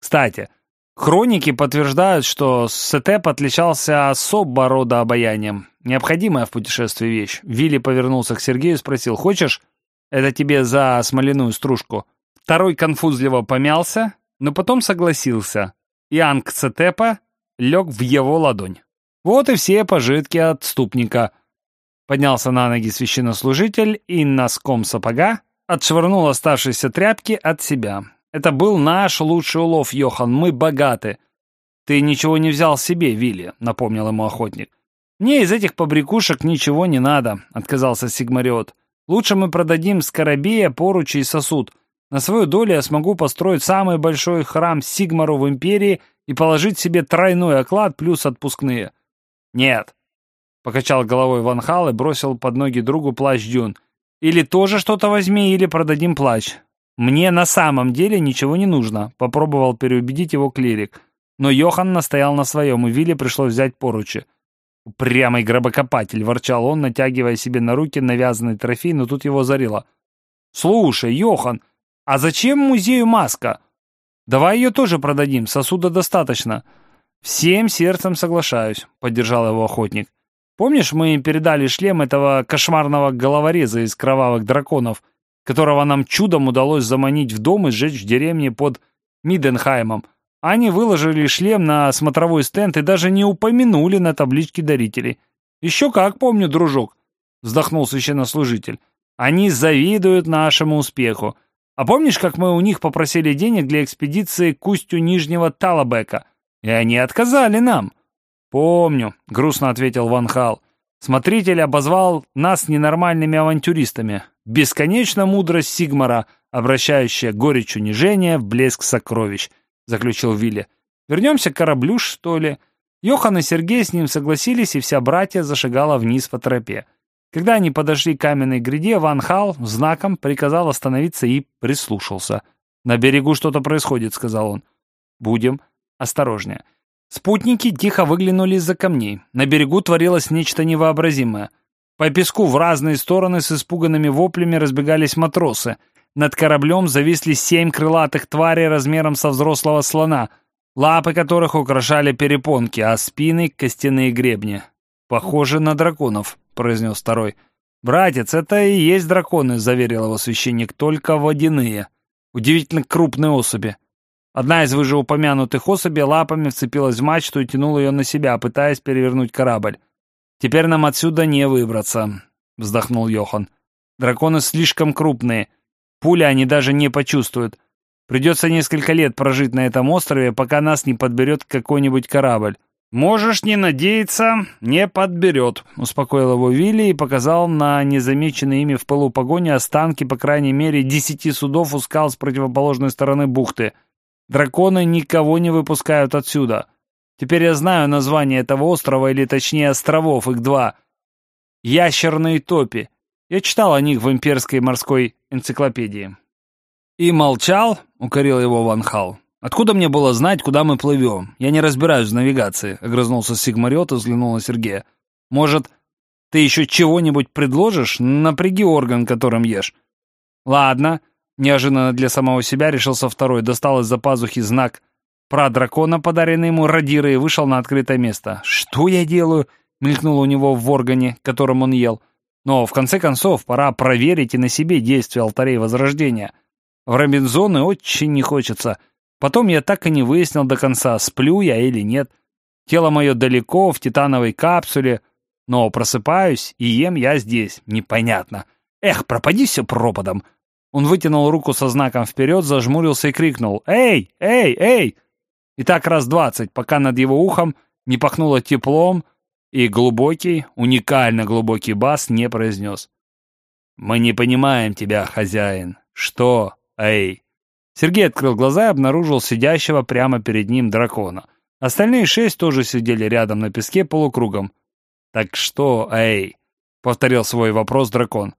Кстати, Хроники подтверждают, что Сетеп отличался особо рода обаянием. Необходимая в путешествии вещь. Вилли повернулся к Сергею и спросил, «Хочешь? Это тебе за смоляную стружку». Второй конфузливо помялся, но потом согласился. И Анг Сетепа лег в его ладонь. Вот и все пожитки отступника. Поднялся на ноги священнослужитель и носком сапога отшвырнул оставшиеся тряпки от себя. Это был наш лучший улов, Йохан, мы богаты. Ты ничего не взял себе, Вилли, напомнил ему охотник. Мне из этих побрякушек ничего не надо, отказался Сигмариот. Лучше мы продадим скоробея, поручи и сосуд. На свою долю я смогу построить самый большой храм Сигмару в Империи и положить себе тройной оклад плюс отпускные. Нет, покачал головой Ван Хал и бросил под ноги другу плащ Дюн. Или тоже что-то возьми, или продадим плащ. «Мне на самом деле ничего не нужно», — попробовал переубедить его клирик. Но Йохан настоял на своем, и Вилле пришлось взять поручи. «Упрямый гробокопатель», — ворчал он, натягивая себе на руки навязанный трофей, но тут его зарило. «Слушай, Йохан, а зачем музею маска? Давай ее тоже продадим, сосуда достаточно». Всем сердцем соглашаюсь, поддержал его охотник. Помнишь, мы им передали шлем этого кошмарного головореза из кровавых драконов, которого нам чудом удалось заманить в дом и сжечь в деревне под Миденхаймом? Они выложили шлем на смотровой стенд и даже не упомянули на табличке дарителей. «Еще как помню, дружок», — вздохнул священнослужитель. «Они завидуют нашему успеху. А помнишь, как мы у них попросили денег для экспедиции к устью Нижнего Талабека? И они отказали нам». «Помню», — грустно ответил Ван Хал. «Смотритель обозвал нас ненормальными авантюристами. Бесконечно мудрость Сигмара, обращающая горечь унижения в блеск сокровищ». — заключил Вилли. «Вернемся к кораблю, что ли?» Йохан и Сергей с ним согласились, и вся братья зашагала вниз по тропе. Когда они подошли к каменной гряде, Ван Хал знаком приказал остановиться и прислушался. «На берегу что-то происходит», — сказал он. «Будем осторожнее». Спутники тихо выглянули из-за камней. На берегу творилось нечто невообразимое. По песку в разные стороны с испуганными воплями разбегались матросы. Над кораблем зависли семь крылатых тварей размером со взрослого слона, лапы которых украшали перепонки, а спины — костяные гребни. «Похоже на драконов», — произнес второй. «Братец, это и есть драконы», — заверил его священник, — «только водяные. Удивительно крупные особи». Одна из вышеупомянутых особей лапами вцепилась в мачту и тянула ее на себя, пытаясь перевернуть корабль. «Теперь нам отсюда не выбраться», — вздохнул Йохан. «Драконы слишком крупные. Пули они даже не почувствуют. Придется несколько лет прожить на этом острове, пока нас не подберет какой-нибудь корабль. «Можешь не надеяться, не подберет», — успокоил его Вилли и показал на незамеченные ими в полу погони останки, по крайней мере, десяти судов у скал с противоположной стороны бухты. «Драконы никого не выпускают отсюда. Теперь я знаю название этого острова, или точнее островов, их два. Ящерные топи. Я читал о них в имперской морской энциклопедии. «И молчал?» — укорил его Ван Хал. «Откуда мне было знать, куда мы плывем? Я не разбираюсь в навигации», — огрызнулся Сигмариот и взглянул на Сергея. «Может, ты еще чего-нибудь предложишь? Напряги орган, которым ешь». «Ладно», — неожиданно для самого себя решился второй, достал из-за пазухи знак про дракона, подаренный ему Радира, и вышел на открытое место. «Что я делаю?» — мелькнуло у него в органе, которым он ел. Но, в конце концов, пора проверить и на себе действие алтарей Возрождения. В Робинзоны очень не хочется. Потом я так и не выяснил до конца, сплю я или нет. Тело мое далеко, в титановой капсуле, но просыпаюсь и ем я здесь. Непонятно. Эх, пропади все пропадом. Он вытянул руку со знаком вперед, зажмурился и крикнул «Эй! Эй! Эй!» И так раз двадцать, пока над его ухом не пахнуло теплом, и глубокий, уникально глубокий бас не произнес. «Мы не понимаем тебя, хозяин. Что? Эй!» Сергей открыл глаза и обнаружил сидящего прямо перед ним дракона. Остальные шесть тоже сидели рядом на песке полукругом. «Так что, эй?» — повторил свой вопрос дракон.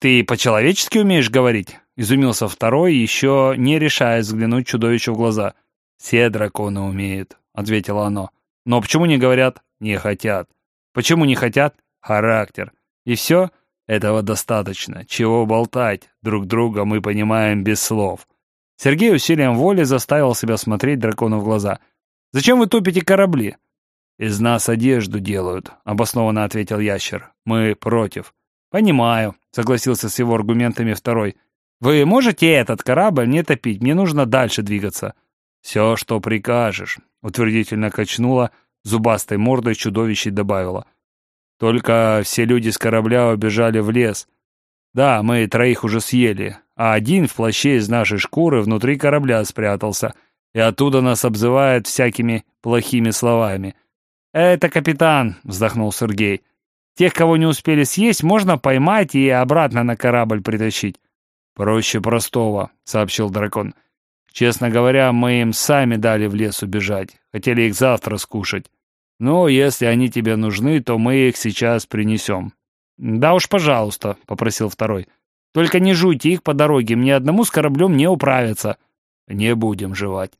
«Ты по-человечески умеешь говорить?» — изумился второй, еще не решаясь взглянуть чудовищу в глаза. «Все драконы умеют», — ответило оно. «Но почему не говорят не хотят. Почему не хотят? Характер. И все? Этого достаточно. Чего болтать? Друг друга мы понимаем без слов. Сергей усилием воли заставил себя смотреть дракону в глаза. «Зачем вы топите корабли?» «Из нас одежду делают», — обоснованно ответил ящер. «Мы против». «Понимаю», — согласился с его аргументами второй. «Вы можете этот корабль не топить? Мне нужно дальше двигаться». «Все, что прикажешь», — утвердительно качнула зубастой мордой чудовище добавила. Только все люди с корабля убежали в лес. Да, мы троих уже съели, а один в плаще из нашей шкуры внутри корабля спрятался, и оттуда нас обзывает всякими плохими словами. «Это капитан», — вздохнул Сергей. «Тех, кого не успели съесть, можно поймать и обратно на корабль притащить». «Проще простого», — сообщил дракон. «Честно говоря, мы им сами дали в лес убежать. Хотели их завтра скушать. «Ну, если они тебе нужны, то мы их сейчас принесем». «Да уж, пожалуйста», — попросил второй. «Только не жуйте их по дороге, мне одному с кораблем не управиться». «Не будем жевать».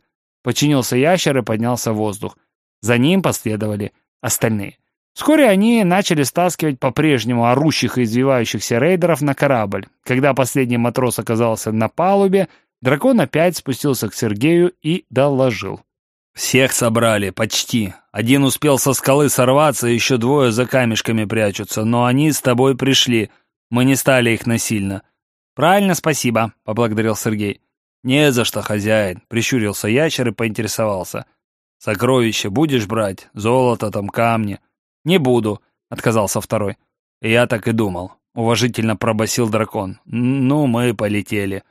Починился ящер и поднялся в воздух. За ним последовали остальные. Вскоре они начали стаскивать по-прежнему орущих и извивающихся рейдеров на корабль. Когда последний матрос оказался на палубе, дракон опять спустился к Сергею и доложил. Всех собрали, почти. Один успел со скалы сорваться, еще двое за камешками прячутся, но они с тобой пришли. Мы не стали их насильно. Правильно, спасибо, поблагодарил Сергей. Не за что, хозяин, прищурился ящер и поинтересовался. Сокровища будешь брать? Золото там, камни? Не буду, отказался второй. Я так и думал. Уважительно пробасил дракон. Ну, мы полетели.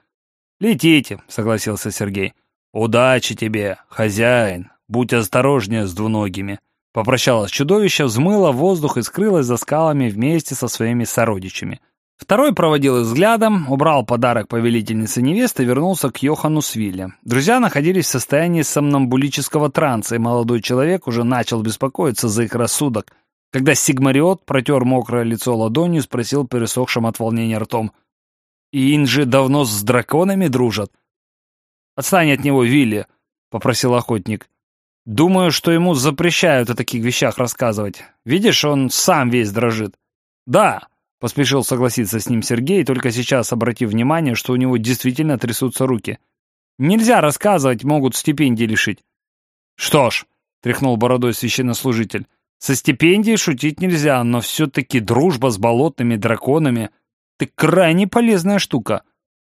Летите, согласился Сергей. «Удачи тебе, хозяин! Будь осторожнее с двуногими!» Попрощалась чудовище, взмыло воздух и скрылось за скалами вместе со своими сородичами. Второй проводил их взглядом, убрал подарок повелительницы невесты и вернулся к Йохану Свилле. Друзья находились в состоянии сомнамбулического транса, и молодой человек уже начал беспокоиться за их рассудок, когда Сигмариот протер мокрое лицо ладонью спросил пересохшим от волнения ртом. «Инжи давно с драконами дружат?» «Отстань от него, Вилли», — попросил охотник. «Думаю, что ему запрещают о таких вещах рассказывать. Видишь, он сам весь дрожит». «Да», — поспешил согласиться с ним Сергей, только сейчас обратив внимание, что у него действительно трясутся руки. «Нельзя рассказывать, могут стипендии лишить». «Что ж», — тряхнул бородой священнослужитель, «со стипендией шутить нельзя, но все-таки дружба с болотными драконами — ты крайне полезная штука.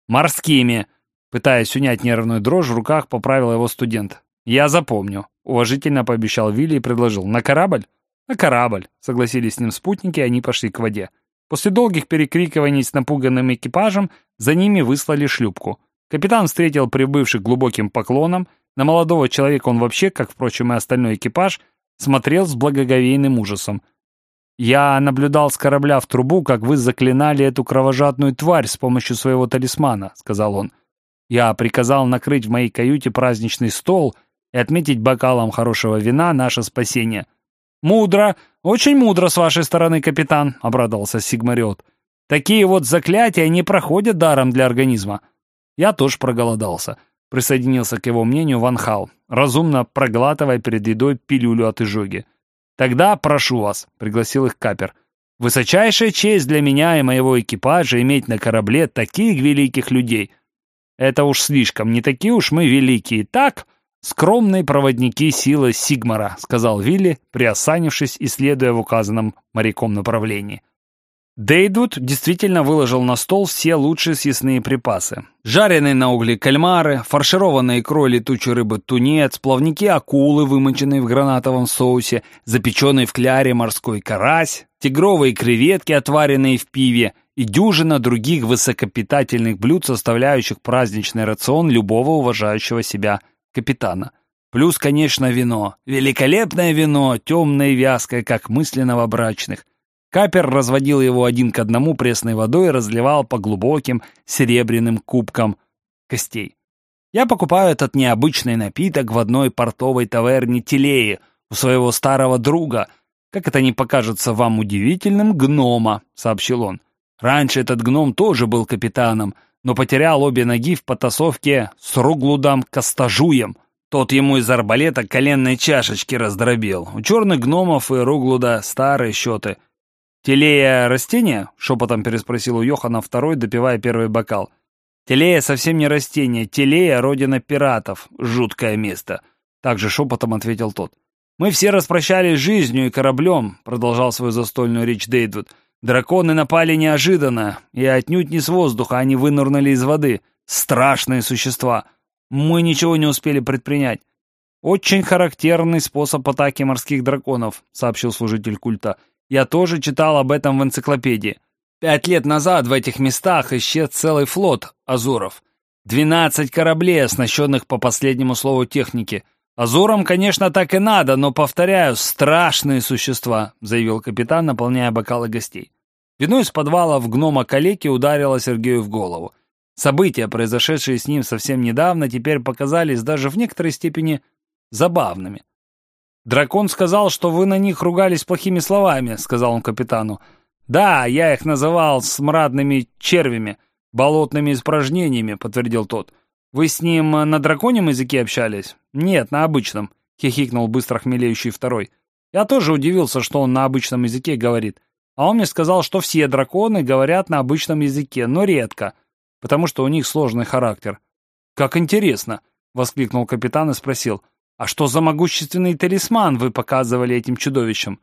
Морскими, Пытаясь унять нервную дрожь, в руках поправил его студент. «Я запомню», — уважительно пообещал Вилли и предложил. «На корабль?» «На корабль», — согласились с ним спутники, и они пошли к воде. После долгих перекрикиваний с напуганным экипажем за ними выслали шлюпку. Капитан встретил прибывших глубоким поклоном. На молодого человека он вообще, как, впрочем, и остальной экипаж, смотрел с благоговейным ужасом. «Я наблюдал с корабля в трубу, как вы заклинали эту кровожадную тварь с помощью своего талисмана», — сказал он. Я приказал накрыть в моей каюте праздничный стол и отметить бокалом хорошего вина наше спасение. «Мудро, очень мудро с вашей стороны, капитан», — обрадовался Сигмариот. «Такие вот заклятия не проходят даром для организма». Я тоже проголодался. Присоединился к его мнению Ван Хал, разумно проглатывая перед едой пилюлю от изжоги. «Тогда прошу вас», — пригласил их капер. «Высочайшая честь для меня и моего экипажа иметь на корабле таких великих людей. Это уж слишком, не такие уж мы великие. Так, скромные проводники силы Сигмара, сказал Вилли, приосанившись и следуя в указанном моряком направлении. Дейдвуд действительно выложил на стол все лучшие съестные припасы. Жареные на угле кальмары, фаршированные икрой летучей рыбы тунец, плавники акулы, вымоченные в гранатовом соусе, запеченный в кляре морской карась, тигровые креветки, отваренные в пиве, и дюжина других высокопитательных блюд, составляющих праздничный рацион любого уважающего себя капитана. Плюс, конечно, вино. Великолепное вино, темное и вязкое, как мысли новобрачных. Капер разводил его один к одному пресной водой и разливал по глубоким серебряным кубкам костей. Я покупаю этот необычный напиток в одной портовой таверне Телеи у своего старого друга. Как это не покажется вам удивительным, гнома, сообщил он. Раньше этот гном тоже был капитаном, но потерял обе ноги в потасовке с Руглудом Костажуем. Тот ему из арбалета коленной чашечки раздробил. У черных гномов и Руглуда старые счеты. «Телея растение?» — шепотом переспросил у Йохана второй, допивая первый бокал. «Телея совсем не растение. Телея — родина пиратов. Жуткое место». Также шепотом ответил тот. «Мы все распрощались жизнью и кораблем», — продолжал свою застольную речь Дейдвуд. Драконы напали неожиданно, и отнюдь не с воздуха, они вынырнули из воды. Страшные существа. Мы ничего не успели предпринять. «Очень характерный способ атаки морских драконов», — сообщил служитель культа. «Я тоже читал об этом в энциклопедии. Пять лет назад в этих местах исчез целый флот азуров. Двенадцать кораблей, оснащенных по последнему слову техники. «Азурам, конечно, так и надо, но, повторяю, страшные существа», — заявил капитан, наполняя бокалы гостей. Вино из подвала в гнома калеки ударило Сергею в голову. События, произошедшие с ним совсем недавно, теперь показались даже в некоторой степени забавными. «Дракон сказал, что вы на них ругались плохими словами», — сказал он капитану. «Да, я их называл смрадными червями, болотными испражнениями», — подтвердил тот. «Вы с ним на драконьем языке общались?» «Нет, на обычном», — хихикнул быстро хмелеющий второй. «Я тоже удивился, что он на обычном языке говорит. А он мне сказал, что все драконы говорят на обычном языке, но редко, потому что у них сложный характер». «Как интересно!» — воскликнул капитан и спросил. А что за могущественный талисман вы показывали этим чудовищам?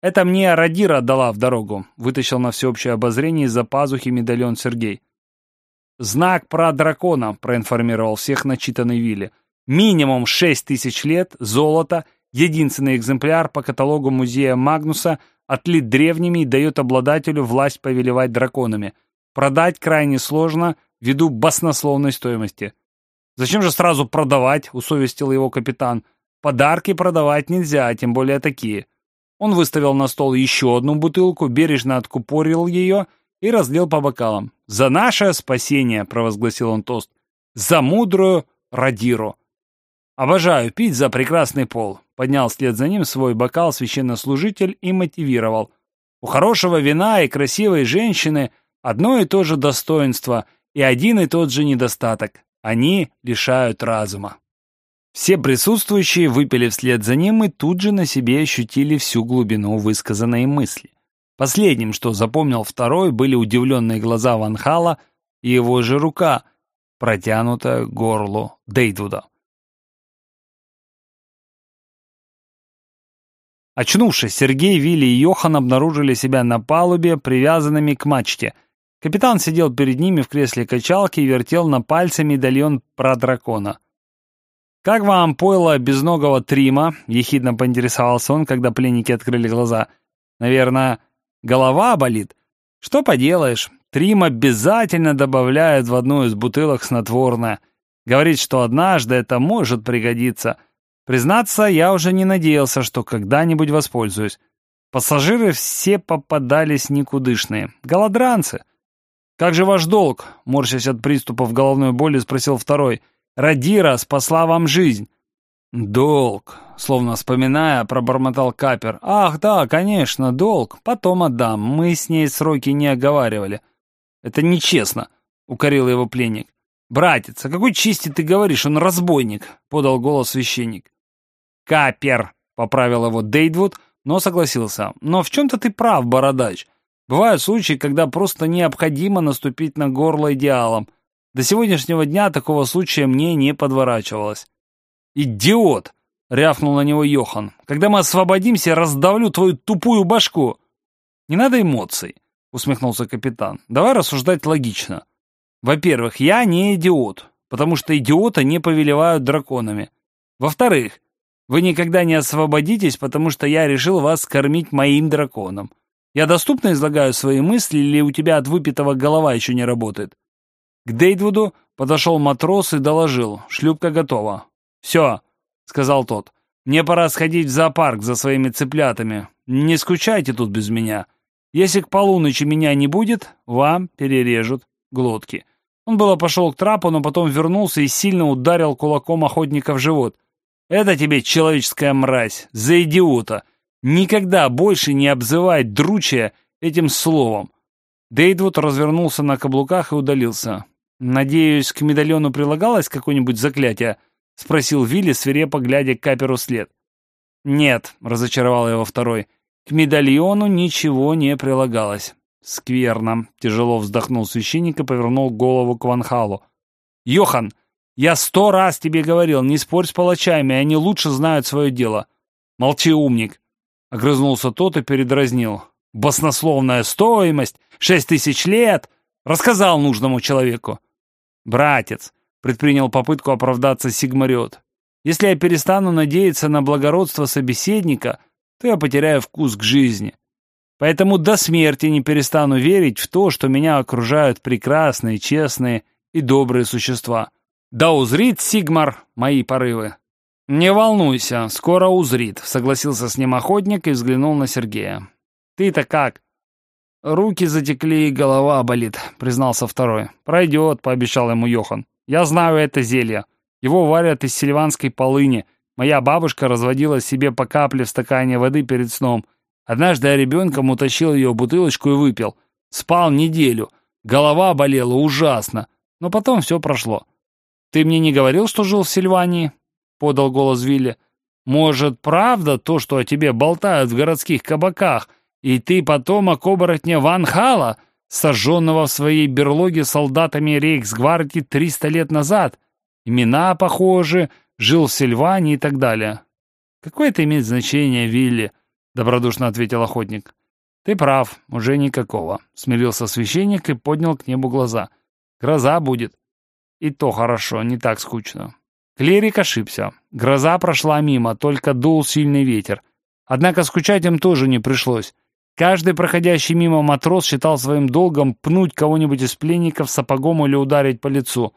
Это мне Радира отдала в дорогу, вытащил на всеобщее обозрение из-за пазухи медальон Сергей. Знак про дракона, проинформировал всех начитанный Вилли. Минимум шесть тысяч лет, золото, единственный экземпляр по каталогу музея Магнуса, отлит древними и дает обладателю власть повелевать драконами. Продать крайне сложно, ввиду баснословной стоимости. «Зачем же сразу продавать?» — усовестил его капитан. «Подарки продавать нельзя, тем более такие». Он выставил на стол еще одну бутылку, бережно откупорил ее и разлил по бокалам. «За наше спасение!» — провозгласил он тост. «За мудрую Радиру!» «Обожаю пить за прекрасный пол!» — поднял вслед за ним свой бокал священнослужитель и мотивировал. «У хорошего вина и красивой женщины одно и то же достоинство и один и тот же недостаток. Они лишают разума». Все присутствующие выпили вслед за ним и тут же на себе ощутили всю глубину высказанной мысли. Последним, что запомнил второй, были удивленные глаза Ван Хала и его же рука, протянутая к горлу Дейдвуда. Очнувшись, Сергей, Вилли и Йохан обнаружили себя на палубе, привязанными к мачте. Капитан сидел перед ними в кресле качалки и вертел на пальце медальон про дракона. «Как вам пойло безногого Трима?» — ехидно поинтересовался он, когда пленники открыли глаза. «Наверное, голова болит? Что поделаешь, Трим обязательно добавляет в одну из бутылок снотворное. Говорит, что однажды это может пригодиться». Признаться, я уже не надеялся, что когда-нибудь воспользуюсь. Пассажиры все попадались никудышные. Голодранцы. «Как же ваш долг?» — морщась от приступов головной боли, спросил второй. «Радира спасла вам жизнь». «Долг», — словно вспоминая, пробормотал Капер. «Ах, да, конечно, долг. Потом отдам. Мы с ней сроки не оговаривали». «Это нечестно», — укорил его пленник. «Братец, о какой чести ты говоришь? Он разбойник», — подал голос священник. Капер, поправил его Дейдвуд, но согласился. Но в чем-то ты прав, бородач. Бывают случаи, когда просто необходимо наступить на горло идеалом. До сегодняшнего дня такого случая мне не подворачивалось. «Идиот!» — рявкнул на него Йохан. «Когда мы освободимся, раздавлю твою тупую башку!» «Не надо эмоций», — усмехнулся капитан. «Давай рассуждать логично. Во-первых, я не идиот, потому что идиота не повелевают драконами. Во-вторых, вы никогда не освободитесь, потому что я решил вас кормить моим драконом. Я доступно излагаю свои мысли, или у тебя от выпитого голова еще не работает?» К Дейдвуду подошел матрос и доложил. Шлюпка готова. «Все», — сказал тот. «Мне пора сходить в зоопарк за своими цыплятами. Не скучайте тут без меня. Если к полуночи меня не будет, вам перережут глотки». Он было пошел к трапу, но потом вернулся и сильно ударил кулаком охотника в живот — это тебе, человеческая мразь, за идиота. Никогда больше не обзывай дручья этим словом. Дейдвуд развернулся на каблуках и удалился. «Надеюсь, к медальону прилагалось какое-нибудь заклятие?» — спросил Вилли, свирепо глядя каперу след. «Нет», — разочаровал его второй, — «к медальону ничего не прилагалось». «Скверно», — тяжело вздохнул священник и повернул голову к Ванхалу. «Йохан, я сто раз тебе говорил, не спорь с палачами, они лучше знают свое дело. Молчи, умник. Огрызнулся тот и передразнил. Баснословная стоимость, шесть тысяч лет. Рассказал нужному человеку. Братец, предпринял попытку оправдаться Сигмариот. Если я перестану надеяться на благородство собеседника, то я потеряю вкус к жизни. Поэтому до смерти не перестану верить в то, что меня окружают прекрасные, честные и добрые существа. «Да узрит Сигмар мои порывы». «Не волнуйся, скоро узрит», — согласился с ним охотник и взглянул на Сергея. «Ты-то как?» «Руки затекли и голова болит», — признался второй. «Пройдет», — пообещал ему Йохан. «Я знаю это зелье. Его варят из сильванской полыни. Моя бабушка разводила себе по капле в стакане воды перед сном. Однажды я ребенком утащил ее бутылочку и выпил. Спал неделю. Голова болела ужасно. Но потом все прошло. «Ты мне не говорил, что жил в Сильвании?» — подал голос Вилли. «Может, правда то, что о тебе болтают в городских кабаках, и ты потомок оборотня Ван Хала, сожженного в своей берлоге солдатами Рейхсгвардии триста лет назад? Имена похожи, жил в Сильвании и так далее. «Какое это имеет значение, Вилли?» — добродушно ответил охотник. «Ты прав, уже никакого», — смирился священник и поднял к небу глаза. «Гроза будет». «И то хорошо, не так скучно». Клерик ошибся. Гроза прошла мимо, только дул сильный ветер. Однако скучать им тоже не пришлось. Каждый проходящий мимо матрос считал своим долгом пнуть кого-нибудь из пленников сапогом или ударить по лицу.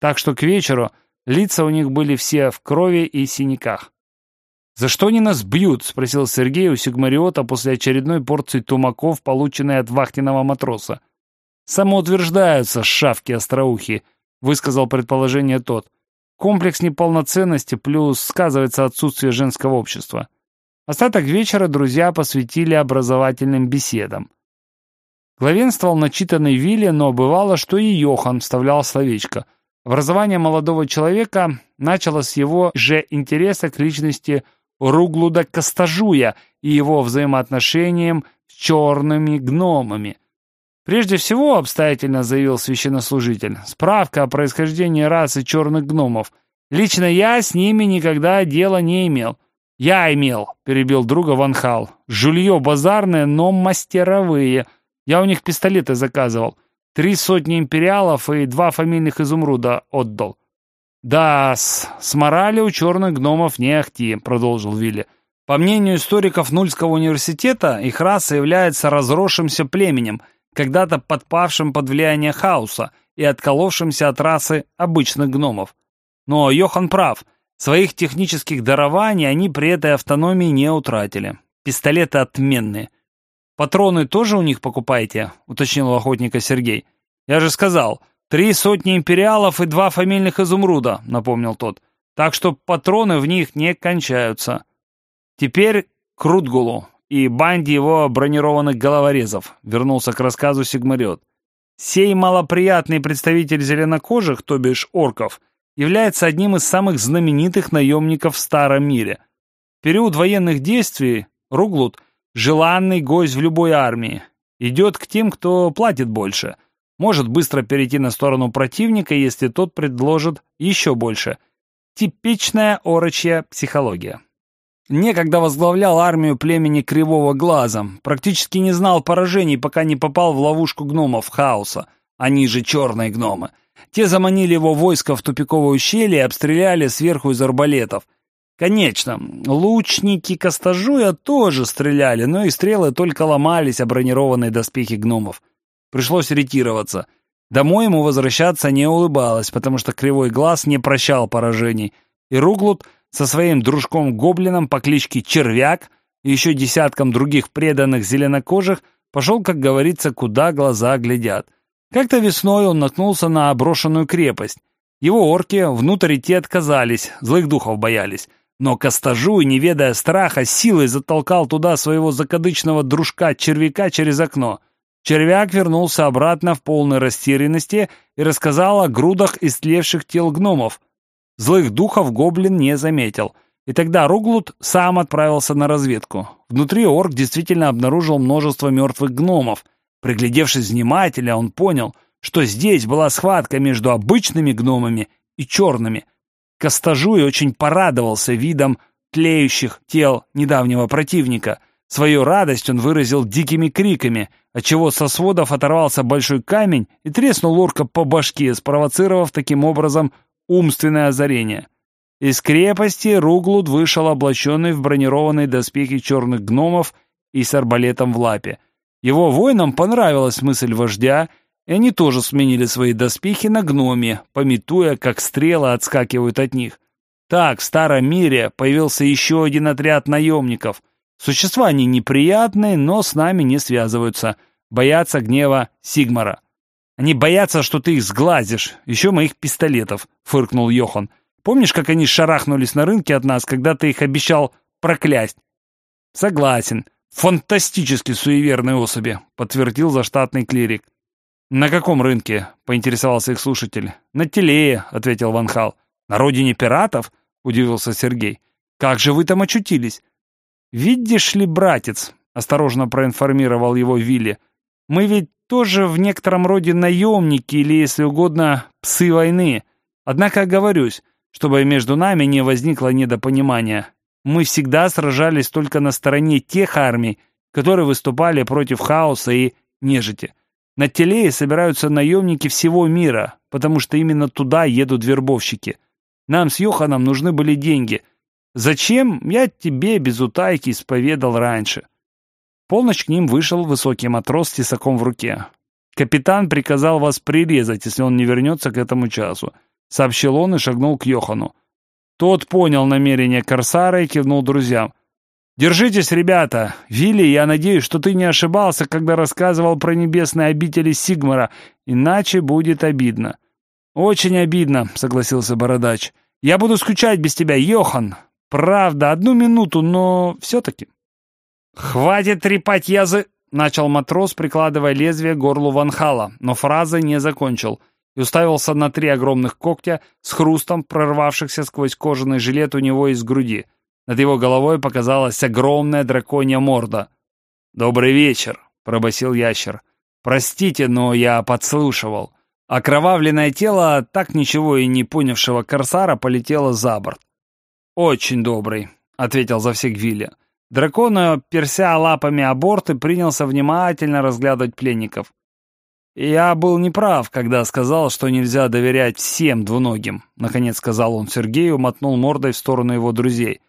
Так что к вечеру лица у них были все в крови и синяках. «За что они нас бьют?» — спросил Сергей у Сигмариота после очередной порции тумаков, полученной от вахтенного матроса. «Самоутверждаются, шавки остроухи», — высказал предположение тот. «Комплекс неполноценности плюс сказывается отсутствие женского общества». Остаток вечера друзья посвятили образовательным беседам. Главенствовал начитанный Вилли, но бывало, что и Йохан вставлял словечко. Образование молодого человека началось с его же интереса к личности Руглуда Костажуя и его взаимоотношениям с черными гномами. Прежде всего, обстоятельно заявил священнослужитель, справка о происхождении расы черных гномов. Лично я с ними никогда дела не имел. «Я имел», — перебил друга Ван Хал. «Жулье базарное, но мастеровые. Я у них пистолеты заказывал. Три сотни империалов и два фамильных изумруда отдал». «Да, с, с морали у черных гномов не ахти», — продолжил Вилли. «По мнению историков Нульского университета, их раса является разросшимся племенем, когда-то подпавшим под влияние хаоса и отколовшимся от расы обычных гномов. Но Йохан прав — Своих технических дарований они при этой автономии не утратили. Пистолеты отменные. «Патроны тоже у них покупаете?» — уточнил охотника Сергей. «Я же сказал, три сотни империалов и два фамильных изумруда», — напомнил тот. «Так что патроны в них не кончаются». Теперь к Рутгулу и банде его бронированных головорезов, вернулся к рассказу Сигмариот. Сей малоприятный представитель зеленокожих, то бишь орков — является одним из самых знаменитых наемников в Старом мире. В период военных действий Руглут – желанный гость в любой армии. Идет к тем, кто платит больше. Может быстро перейти на сторону противника, если тот предложит еще больше. Типичная орочья психология. Некогда возглавлял армию племени Кривого Глаза, практически не знал поражений, пока не попал в ловушку гномов хаоса, они же черные гномы – те заманили его войско в тупиковое ущелье и обстреляли сверху из арбалетов. Конечно, лучники Костажуя тоже стреляли, но и стрелы только ломались о бронированные доспехи гномов. Пришлось ретироваться. Домой ему возвращаться не улыбалось, потому что Кривой Глаз не прощал поражений. И Руглут со своим дружком-гоблином по кличке Червяк и еще десятком других преданных зеленокожих пошел, как говорится, куда глаза глядят. Как-то весной он наткнулся на оброшенную крепость. Его орки внутрь идти отказались, злых духов боялись. Но Костажуй, не ведая страха, силой затолкал туда своего закадычного дружка-червяка через окно. Червяк вернулся обратно в полной растерянности и рассказал о грудах истлевших тел гномов. Злых духов гоблин не заметил. И тогда Руглут сам отправился на разведку. Внутри орк действительно обнаружил множество мертвых гномов — Приглядевшись внимательно, он понял, что здесь была схватка между обычными гномами и черными. Костажуй очень порадовался видом тлеющих тел недавнего противника. Свою радость он выразил дикими криками, отчего со сводов оторвался большой камень и треснул орка по башке, спровоцировав таким образом умственное озарение. Из крепости Руглуд вышел облаченный в бронированные доспехи черных гномов и с арбалетом в лапе. Его воинам понравилась мысль вождя, и они тоже сменили свои доспехи на гноме, пометуя, как стрелы отскакивают от них. Так, в Старом мире появился еще один отряд наемников. Существа они неприятные, но с нами не связываются. Боятся гнева Сигмара. Они боятся, что ты их сглазишь. Еще моих пистолетов, фыркнул Йохан. Помнишь, как они шарахнулись на рынке от нас, когда ты их обещал проклясть? Согласен. «Фантастически суеверные особи», — подтвердил заштатный клирик. «На каком рынке?» — поинтересовался их слушатель. «На Телее», — ответил Ван Хал. «На родине пиратов?» — удивился Сергей. «Как же вы там очутились?» «Видишь ли, братец», — осторожно проинформировал его Вилли, «мы ведь тоже в некотором роде наемники или, если угодно, псы войны. Однако, оговорюсь, чтобы между нами не возникло недопонимания. Мы всегда сражались только на стороне тех армий, которые выступали против хаоса и нежити. На Телее собираются наемники всего мира, потому что именно туда едут вербовщики. Нам с Йоханом нужны были деньги. Зачем, я тебе без утайки исповедал раньше. Полночь к ним вышел высокий матрос с тесаком в руке. «Капитан приказал вас прирезать, если он не вернется к этому часу», — сообщил он и шагнул к Йохану. Тот понял намерение Корсара и кивнул друзьям. «Держитесь, ребята! Вилли, я надеюсь, что ты не ошибался, когда рассказывал про небесные обители Сигмара, иначе будет обидно». «Очень обидно», — согласился Бородач. «Я буду скучать без тебя, Йохан. Правда, одну минуту, но все-таки». «Хватит трепать язы!» — начал матрос, прикладывая лезвие к горлу Ванхала, но фразы не закончил и уставился на три огромных когтя с хрустом, прорвавшихся сквозь кожаный жилет у него из груди. Над его головой показалась огромная драконья морда. «Добрый вечер», — пробасил ящер. «Простите, но я подслушивал». Окровавленное тело, так ничего и не понявшего корсара, полетело за борт. «Очень добрый», — ответил за всех Вилли. Дракон, перся лапами о и принялся внимательно разглядывать пленников. «Я был неправ, когда сказал, что нельзя доверять всем двуногим», — наконец сказал он Сергею, мотнул мордой в сторону его друзей.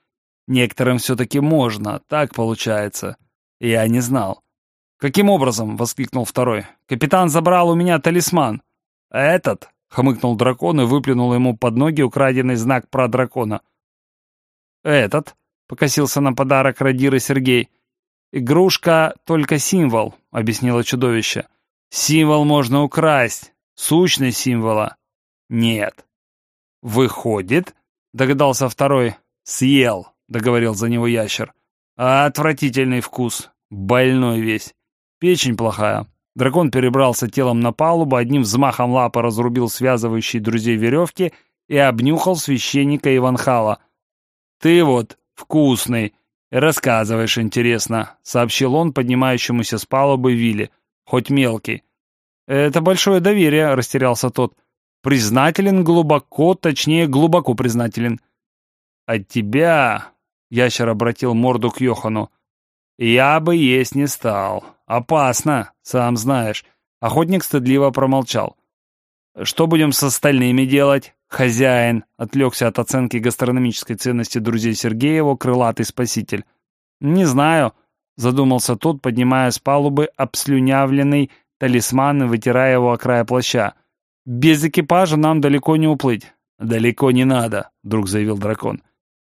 Некоторым все-таки можно, так получается. Я не знал. «Каким образом?» — воскликнул второй. «Капитан забрал у меня талисман». «Этот?» — хмыкнул дракон и выплюнул ему под ноги украденный знак про дракона. «Этот?» — покосился на подарок Радиры Сергей. «Игрушка — только символ», — объяснило чудовище. «Символ можно украсть, сущность символа — нет». «Выходит?» — догадался второй. «Съел», — договорил за него ящер. «А отвратительный вкус. Больной весь. Печень плохая». Дракон перебрался телом на палубу, одним взмахом лапы разрубил связывающие друзей веревки и обнюхал священника Иванхала. «Ты вот вкусный, рассказываешь интересно», — сообщил он поднимающемуся с палубы Вилли, хоть мелкий. «Это большое доверие», — растерялся тот. «Признателен глубоко, точнее, глубоко признателен». «От тебя Ящер обратил морду к Йохану. «Я бы есть не стал. Опасно, сам знаешь». Охотник стыдливо промолчал. «Что будем с остальными делать?» «Хозяин», — отвлекся от оценки гастрономической ценности друзей Сергеева, крылатый спаситель. «Не знаю», — задумался тот, поднимая с палубы обслюнявленный талисман и вытирая его о края плаща. «Без экипажа нам далеко не уплыть». «Далеко не надо», — вдруг заявил дракон.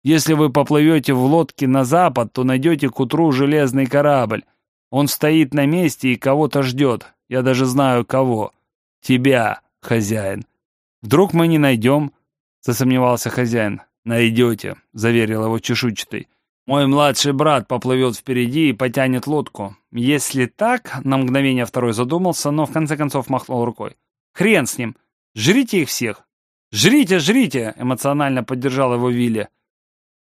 Если вы поплывете в лодке на запад, то найдете к утру железный корабль. Он стоит на месте и кого-то ждет. Я даже знаю кого. Тебя, хозяин. Вдруг мы не найдем?» Засомневался хозяин. «Найдете», — заверил его чешуйчатый. «Мой младший брат поплывет впереди и потянет лодку. Если так...» — на мгновение второй задумался, но в конце концов махнул рукой. «Хрен с ним! Жрите их всех!» «Жрите, жрите!» — эмоционально поддержал его Вилли.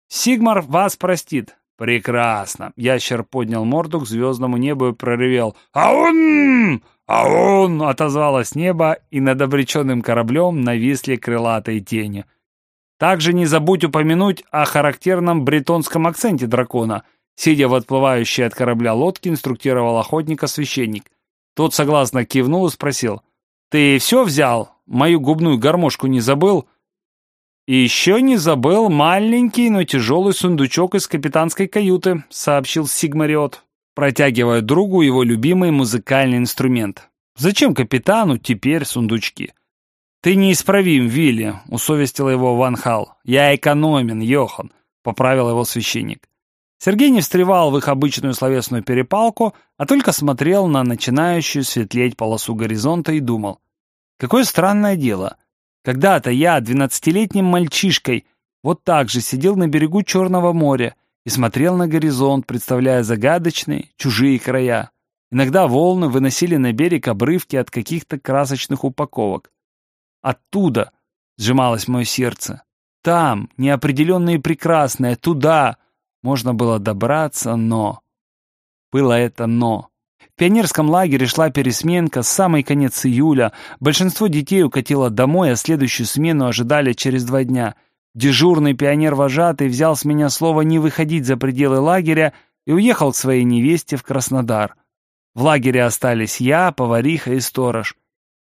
Сигмар вас простит. Прекрасно. Ящер поднял морду к звездному небу и проревел. «Аун! Аун!» отозвалось небо, и над обреченным кораблем нависли крылатые тени. Также не забудь упомянуть о характерном бретонском акценте дракона. Сидя в отплывающей от корабля лодке, инструктировал охотника священник. Тот согласно кивнул и спросил. «Ты все взял? Мою губную гармошку не забыл?» «И еще не забыл маленький, но тяжелый сундучок из капитанской каюты», — сообщил Сигмариот, протягивая другу его любимый музыкальный инструмент. «Зачем капитану теперь сундучки?» «Ты неисправим, Вилли», — усовестил его Ван Хал. «Я экономен, Йохан», — поправил его священник. Сергей не встревал в их обычную словесную перепалку, а только смотрел на начинающую светлеть полосу горизонта и думал. «Какое странное дело. Когда-то я, двенадцатилетним мальчишкой, вот так же сидел на берегу Черного моря и смотрел на горизонт, представляя загадочные, чужие края. Иногда волны выносили на берег обрывки от каких-то красочных упаковок. Оттуда сжималось мое сердце. Там, неопределенное и прекрасное, туда можно было добраться, но... Было это «но». В пионерском лагере шла пересменка, с самый конец июля. Большинство детей укатило домой, а следующую смену ожидали через два дня. Дежурный пионер-вожатый взял с меня слово не выходить за пределы лагеря и уехал к своей невесте в Краснодар. В лагере остались я, повариха и сторож.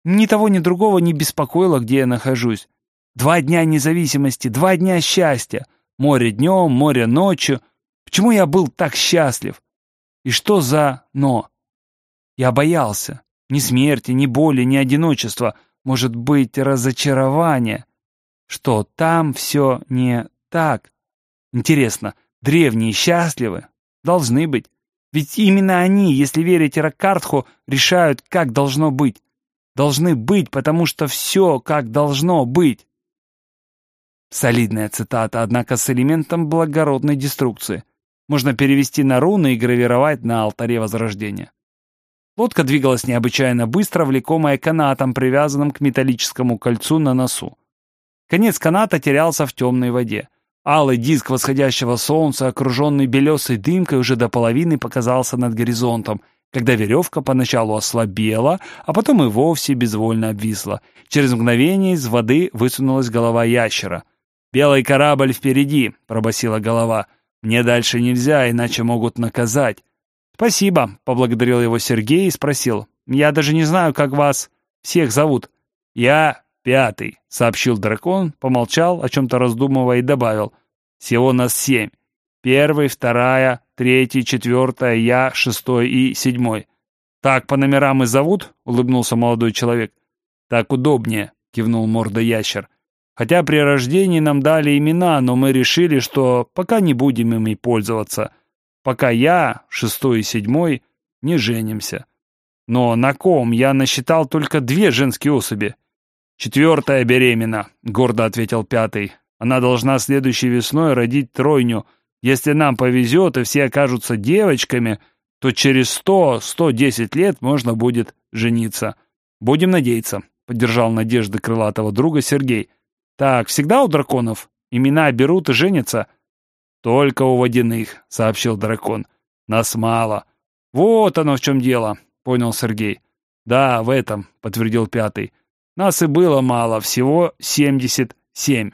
Ни того, ни другого не беспокоило, где я нахожусь. Два дня независимости, два дня счастья. Море днем, море ночью. Почему я был так счастлив? И что за «но»? Я боялся. Ни смерти, ни боли, ни одиночества. Может быть, разочарование. Что там все не так. Интересно, древние счастливы? Должны быть. Ведь именно они, если верить Раккартху, решают, как должно быть. Должны быть, потому что все как должно быть. Солидная цитата, однако с элементом благородной деструкции. Можно перевести на руны и гравировать на алтаре Возрождения. Лодка двигалась необычайно быстро, влекомая канатом, привязанным к металлическому кольцу на носу. Конец каната терялся в темной воде. Алый диск восходящего солнца, окруженный белесой дымкой, уже до половины показался над горизонтом, когда веревка поначалу ослабела, а потом и вовсе безвольно обвисла. Через мгновение из воды высунулась голова ящера. «Белый корабль впереди!» — пробасила голова. «Мне дальше нельзя, иначе могут наказать». «Спасибо», — поблагодарил его Сергей и спросил. «Я даже не знаю, как вас всех зовут». «Я пятый», — сообщил дракон, помолчал, о чем-то раздумывая и добавил. «Всего нас семь. Первый, вторая, третий, четвертая, я, шестой и седьмой». «Так по номерам и зовут?» — улыбнулся молодой человек. «Так удобнее», — кивнул морда ящер. Хотя при рождении нам дали имена, но мы решили, что пока не будем ими пользоваться. Пока я, шестой и седьмой, не женимся. Но на ком я насчитал только две женские особи. «Четвертая беременна», — гордо ответил пятый. «Она должна следующей весной родить тройню. Если нам повезет и все окажутся девочками, то через сто-сто десять лет можно будет жениться. Будем надеяться», — поддержал надежды крылатого друга Сергей. «Так, всегда у драконов? Имена берут и женятся?» «Только у водяных», — сообщил дракон. «Нас мало». «Вот оно в чем дело», — понял Сергей. «Да, в этом», — подтвердил пятый. «Нас и было мало, всего семьдесят семь.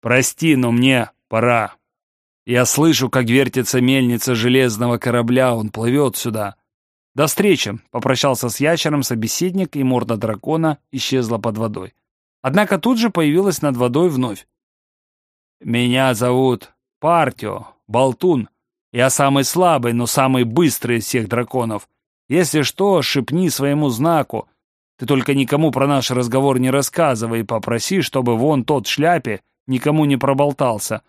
Прости, но мне пора. Я слышу, как вертится мельница железного корабля, он плывет сюда». «До встречи», — попрощался с ящером собеседник, и морда дракона исчезла под водой. Однако тут же появилась над водой вновь. «Меня зовут Партио, Болтун. Я самый слабый, но самый быстрый из всех драконов. Если что, шепни своему знаку. Ты только никому про наш разговор не рассказывай и попроси, чтобы вон тот шляпе никому не проболтался.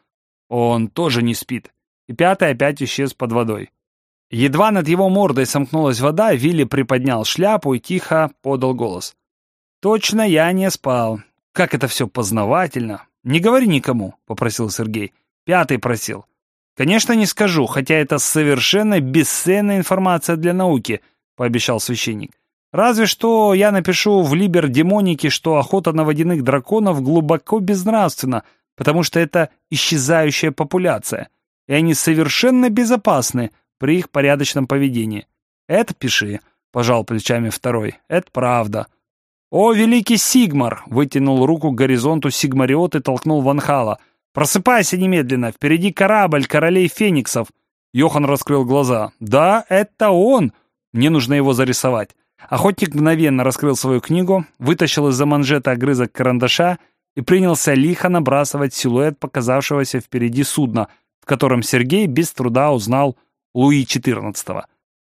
Он тоже не спит». И пятый опять исчез под водой. Едва над его мордой сомкнулась вода, Вилли приподнял шляпу и тихо подал голос. «Точно я не спал. Как это все познавательно. Не говори никому», — попросил Сергей. «Пятый просил». «Конечно, не скажу, хотя это совершенно бесценная информация для науки», — пообещал священник. «Разве что я напишу в Либер-демонике, что охота на водяных драконов глубоко безнравственна, потому что это исчезающая популяция, и они совершенно безопасны при их порядочном поведении. Это пиши», — пожал плечами второй. «Это правда». «О, великий Сигмар!» — вытянул руку к горизонту Сигмариот и толкнул Ванхала. «Просыпайся немедленно! Впереди корабль королей фениксов!» Йохан раскрыл глаза. «Да, это он! Мне нужно его зарисовать». Охотник мгновенно раскрыл свою книгу, вытащил из-за манжета огрызок карандаша и принялся лихо набрасывать силуэт показавшегося впереди судна, в котором Сергей без труда узнал Луи XIV.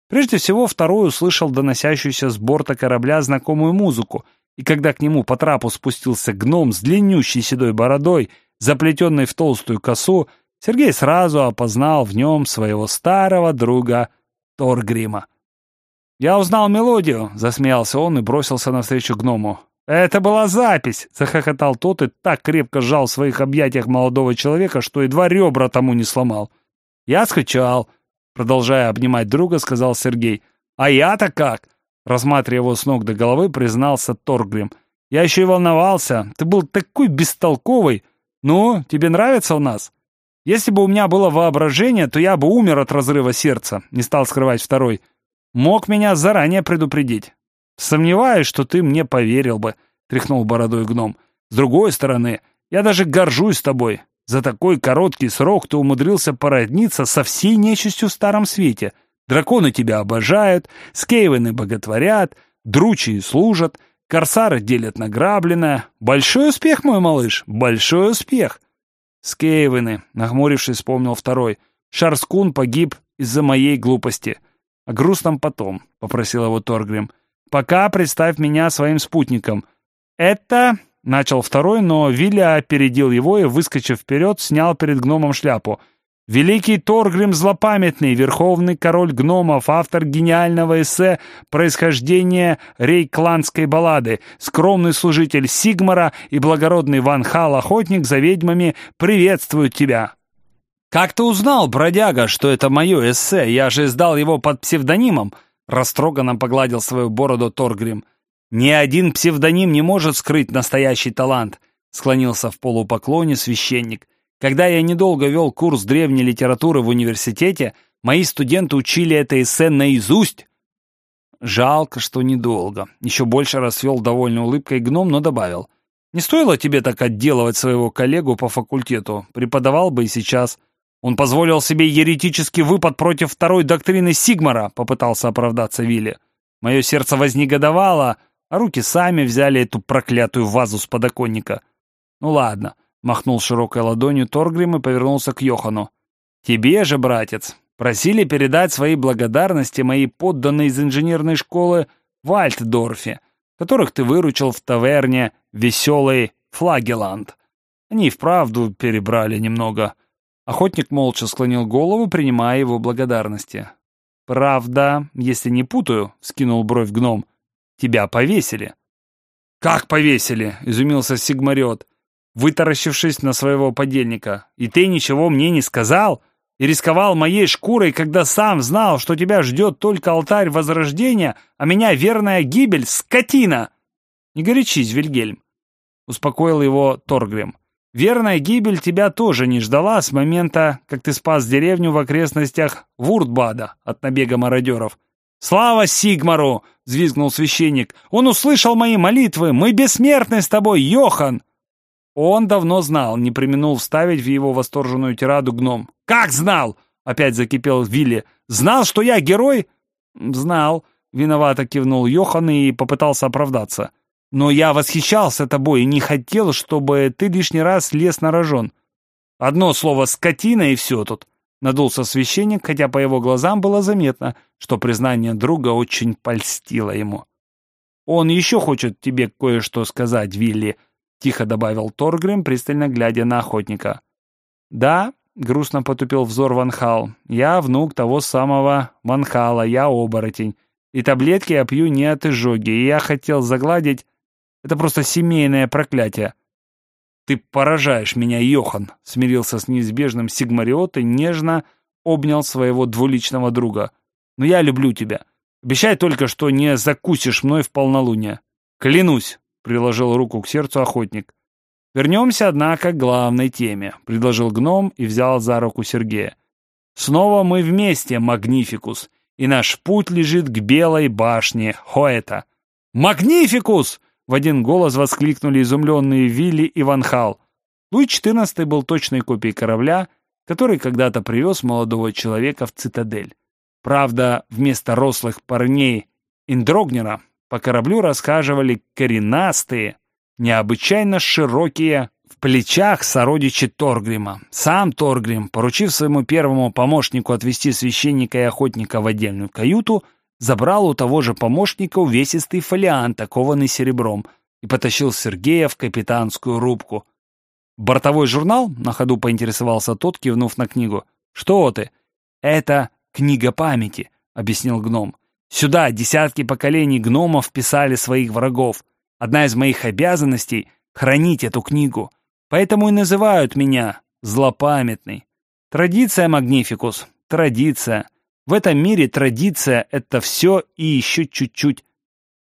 Прежде всего, второй услышал доносящуюся с борта корабля знакомую музыку, и когда к нему по трапу спустился гном с длиннющей седой бородой, заплетенной в толстую косу, Сергей сразу опознал в нем своего старого друга Торгрима. «Я узнал мелодию», — засмеялся он и бросился навстречу гному. «Это была запись!» — захохотал тот и так крепко сжал в своих объятиях молодого человека, что едва ребра тому не сломал. «Я скучал», Продолжая обнимать друга, сказал Сергей. «А я-то как?» Рассматривая его с ног до головы, признался Торгрим. «Я еще и волновался. Ты был такой бестолковый. Ну, тебе нравится у нас?» «Если бы у меня было воображение, то я бы умер от разрыва сердца», — не стал скрывать второй. «Мог меня заранее предупредить». «Сомневаюсь, что ты мне поверил бы», — тряхнул бородой гном. «С другой стороны, я даже горжусь тобой. За такой короткий срок ты умудрился породниться со всей нечистью в Старом Свете. Драконы тебя обожают, скейвены боготворят, дручи служат, корсары делят награбленное. Большой успех, мой малыш, большой успех. Скейвены, нахмурившись, вспомнил второй. Шарскун погиб из-за моей глупости. О грустном потом, попросил его Торгрим. Пока представь меня своим спутником. Это Начал второй, но Виля опередил его и, выскочив вперед, снял перед гномом шляпу. Великий Торгрим Злопамятный, верховный король гномов, автор гениального эссе «Происхождение рейкландской баллады», скромный служитель Сигмара и благородный Ван Хал, охотник за ведьмами, приветствуют тебя. «Как ты узнал, бродяга, что это мое эссе? Я же издал его под псевдонимом!» Растроганно погладил свою бороду Торгрим. «Ни один псевдоним не может скрыть настоящий талант», — склонился в полупоклоне священник. «Когда я недолго вел курс древней литературы в университете, мои студенты учили это эссе наизусть». «Жалко, что недолго», — еще больше расцвел довольной улыбкой гном, но добавил. «Не стоило тебе так отделывать своего коллегу по факультету, преподавал бы и сейчас». Он позволил себе еретический выпад против второй доктрины Сигмара, попытался оправдаться Вилли. Мое сердце вознегодовало, а руки сами взяли эту проклятую вазу с подоконника. «Ну ладно», — махнул широкой ладонью Торгрим и повернулся к Йохану. «Тебе же, братец, просили передать свои благодарности мои подданные из инженерной школы в Альтдорфе, которых ты выручил в таверне «Веселый Флагеланд». Они вправду перебрали немного». Охотник молча склонил голову, принимая его благодарности. «Правда, если не путаю», — скинул бровь гном, Тебя повесили». «Как повесили?» — изумился Сигмарет, вытаращившись на своего подельника. «И ты ничего мне не сказал? И рисковал моей шкурой, когда сам знал, что тебя ждет только алтарь возрождения, а меня верная гибель, скотина!» «Не горячись, Вильгельм», — успокоил его Торгрим. «Верная гибель тебя тоже не ждала с момента, как ты спас деревню в окрестностях Вуртбада от набега мародеров. «Слава Сигмару!» — взвизгнул священник. «Он услышал мои молитвы! Мы бессмертны с тобой, Йохан!» Он давно знал, не применул вставить в его восторженную тираду гном. «Как знал?» — опять закипел Вилли. «Знал, что я герой?» «Знал», — виновато кивнул Йохан и попытался оправдаться. «Но я восхищался тобой и не хотел, чтобы ты лишний раз лез на рожон. Одно слово «скотина» и все тут. Надулся священник, хотя по его глазам было заметно, что признание друга очень польстило ему. «Он еще хочет тебе кое-что сказать, Вилли», — тихо добавил Торгрим, пристально глядя на охотника. «Да», — грустно потупил взор Ванхал, — «я внук того самого Ванхала, я оборотень, и таблетки я пью не от изжоги, и я хотел загладить... Это просто семейное проклятие. «Ты поражаешь меня, Йохан!» — смирился с неизбежным Сигмариот и нежно обнял своего двуличного друга. «Но я люблю тебя. Обещай только, что не закусишь мной в полнолуние». «Клянусь!» — приложил руку к сердцу охотник. «Вернемся, однако, к главной теме», — предложил гном и взял за руку Сергея. «Снова мы вместе, Магнификус, и наш путь лежит к белой башне Хоэта». «Магнификус!» В один голос воскликнули изумленные Вилли и Ван Хал. Луи XIV был точной копией корабля, который когда-то привез молодого человека в цитадель. Правда, вместо рослых парней Индрогнера по кораблю расхаживали коренастые, необычайно широкие в плечах сородичи Торгрима. Сам Торгрим, поручив своему первому помощнику отвести священника и охотника в отдельную каюту, забрал у того же помощника увесистый фолиант, окованный серебром, и потащил Сергея в капитанскую рубку. «Бортовой журнал?» — на ходу поинтересовался тот, кивнув на книгу. «Что ты?» «Это книга памяти», — объяснил гном. «Сюда десятки поколений гномов писали своих врагов. Одна из моих обязанностей — хранить эту книгу. Поэтому и называют меня злопамятный. Традиция, Магнификус, традиция. В этом мире традиция — это все и еще чуть-чуть.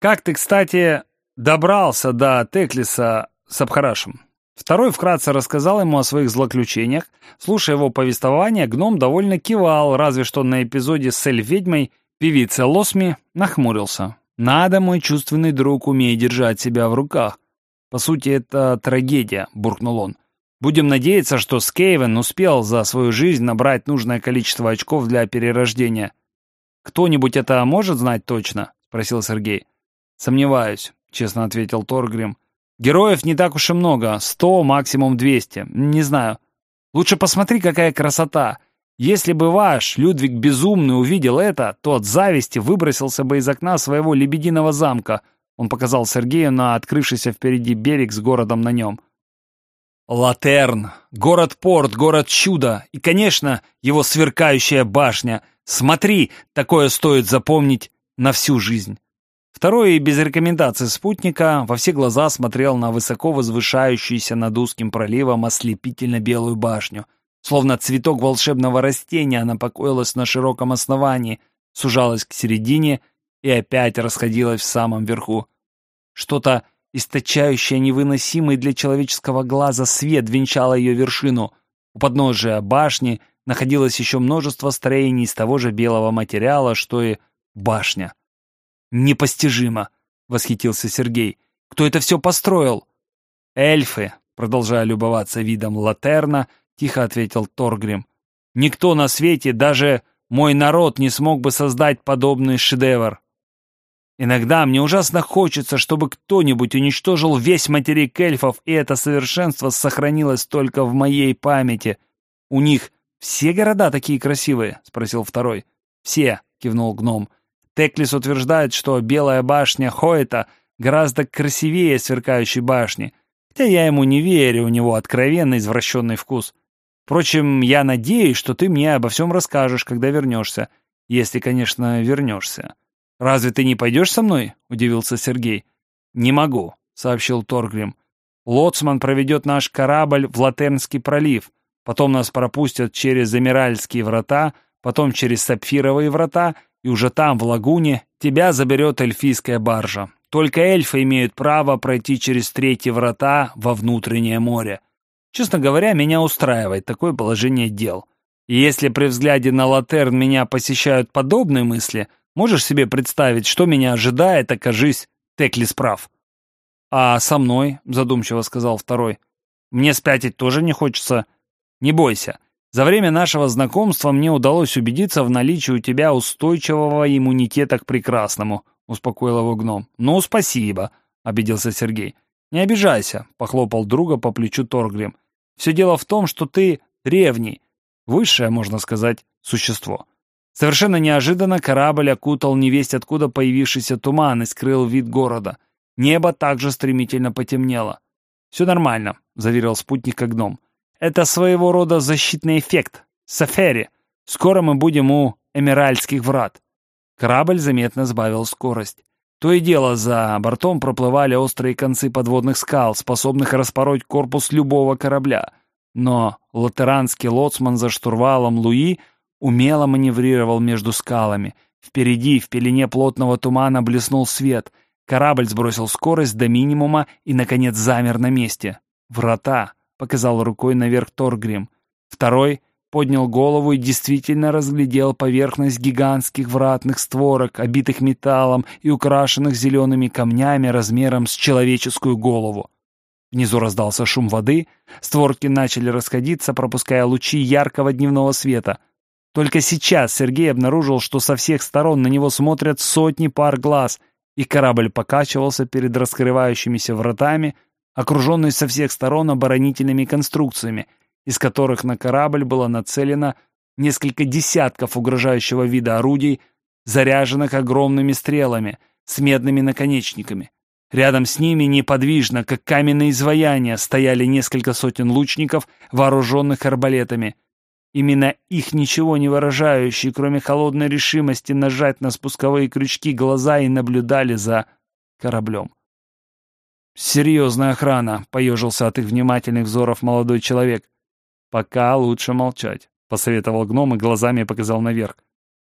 Как ты, кстати, добрался до Теклиса с Абхарашем? Второй вкратце рассказал ему о своих злоключениях. Слушая его повествование, гном довольно кивал, разве что на эпизоде с Эль-ведьмой певица Лосми нахмурился. «Надо, мой чувственный друг, умей держать себя в руках. По сути, это трагедия», — буркнул он. Будем надеяться, что Скейвен успел за свою жизнь набрать нужное количество очков для перерождения. Кто-нибудь это может знать точно? Спросил Сергей. Сомневаюсь, честно ответил Торгрим. Героев не так уж и много, сто, максимум двести. Не знаю. Лучше посмотри, какая красота. Если бы ваш Людвиг Безумный увидел это, то от зависти выбросился бы из окна своего лебединого замка. Он показал Сергею на открывшийся впереди берег с городом на нем. Латерн, город-порт, город-чудо и, конечно, его сверкающая башня. Смотри, такое стоит запомнить на всю жизнь. Второй, без рекомендации спутника, во все глаза смотрел на высоко возвышающуюся над узким проливом ослепительно-белую башню — Словно цветок волшебного растения, она покоилась на широком основании, сужалась к середине и опять расходилась в самом верху. Что-то, источающее невыносимый для человеческого глаза свет, венчало ее вершину. У подножия башни находилось еще множество строений из того же белого материала, что и башня. «Непостижимо!» — восхитился Сергей. «Кто это все построил?» «Эльфы», продолжая любоваться видом Латерна, тихо ответил Торгрим. Никто на свете, даже мой народ, не смог бы создать подобный шедевр. Иногда мне ужасно хочется, чтобы кто-нибудь уничтожил весь материк эльфов, и это совершенство сохранилось только в моей памяти. У них все города такие красивые? Спросил второй. Все, кивнул гном. Теклис утверждает, что белая башня Хоэта гораздо красивее сверкающей башни. Хотя я ему не верю, у него откровенно извращенный вкус. Впрочем, я надеюсь, что ты мне обо всем расскажешь, когда вернешься. Если, конечно, вернешься. Разве ты не пойдешь со мной? Удивился Сергей. Не могу, сообщил Торгрим. Лоцман проведет наш корабль в Латернский пролив. Потом нас пропустят через Эмиральские врата, потом через Сапфировые врата, и уже там, в лагуне, тебя заберет эльфийская баржа. Только эльфы имеют право пройти через третьи врата во внутреннее море. Честно говоря, меня устраивает такое положение дел. И если при взгляде на Латерн меня посещают подобные мысли, можешь себе представить, что меня ожидает, окажись, Теклис прав. «А со мной?» — задумчиво сказал второй. «Мне спятить тоже не хочется. Не бойся. За время нашего знакомства мне удалось убедиться в наличии у тебя устойчивого иммунитета к прекрасному», — успокоил его гном. «Ну, спасибо», — обиделся Сергей. «Не обижайся», — похлопал друга по плечу Торгрим. «Все дело в том, что ты древний, высшее, можно сказать, существо». Совершенно неожиданно корабль окутал невесть откуда появившийся туман и скрыл вид города. Небо также стремительно потемнело. «Все нормально», — заверил спутник гном. «Это своего рода защитный эффект. Сафери. Скоро мы будем у Эмиральских врат». Корабль заметно сбавил скорость. То и дело за бортом проплывали острые концы подводных скал, способных распороть корпус любого корабля. Но латеранский лоцман за штурвалом Луи умело маневрировал между скалами. Впереди, в пелене плотного тумана, блеснул свет. Корабль сбросил скорость до минимума и, наконец, замер на месте. «Врата», — показал рукой наверх Торгрим. Второй поднял голову и действительно разглядел поверхность гигантских вратных створок, обитых металлом и украшенных зелеными камнями размером с человеческую голову. Внизу раздался шум воды, створки начали расходиться, пропуская лучи яркого дневного света. Только сейчас Сергей обнаружил, что со всех сторон на него смотрят сотни пар глаз, и корабль покачивался перед раскрывающимися вратами, окруженный со всех сторон оборонительными конструкциями — из которых на корабль было нацелено несколько десятков угрожающего вида орудий, заряженных огромными стрелами с медными наконечниками. Рядом с ними неподвижно, как каменные изваяния, стояли несколько сотен лучников, вооруженных арбалетами. Именно их ничего не выражающие, кроме холодной решимости нажать на спусковые крючки глаза и наблюдали за кораблем. «Серьезная охрана», — поежился от их внимательных взоров молодой человек. «Пока лучше молчать», — посоветовал гном и глазами показал наверх.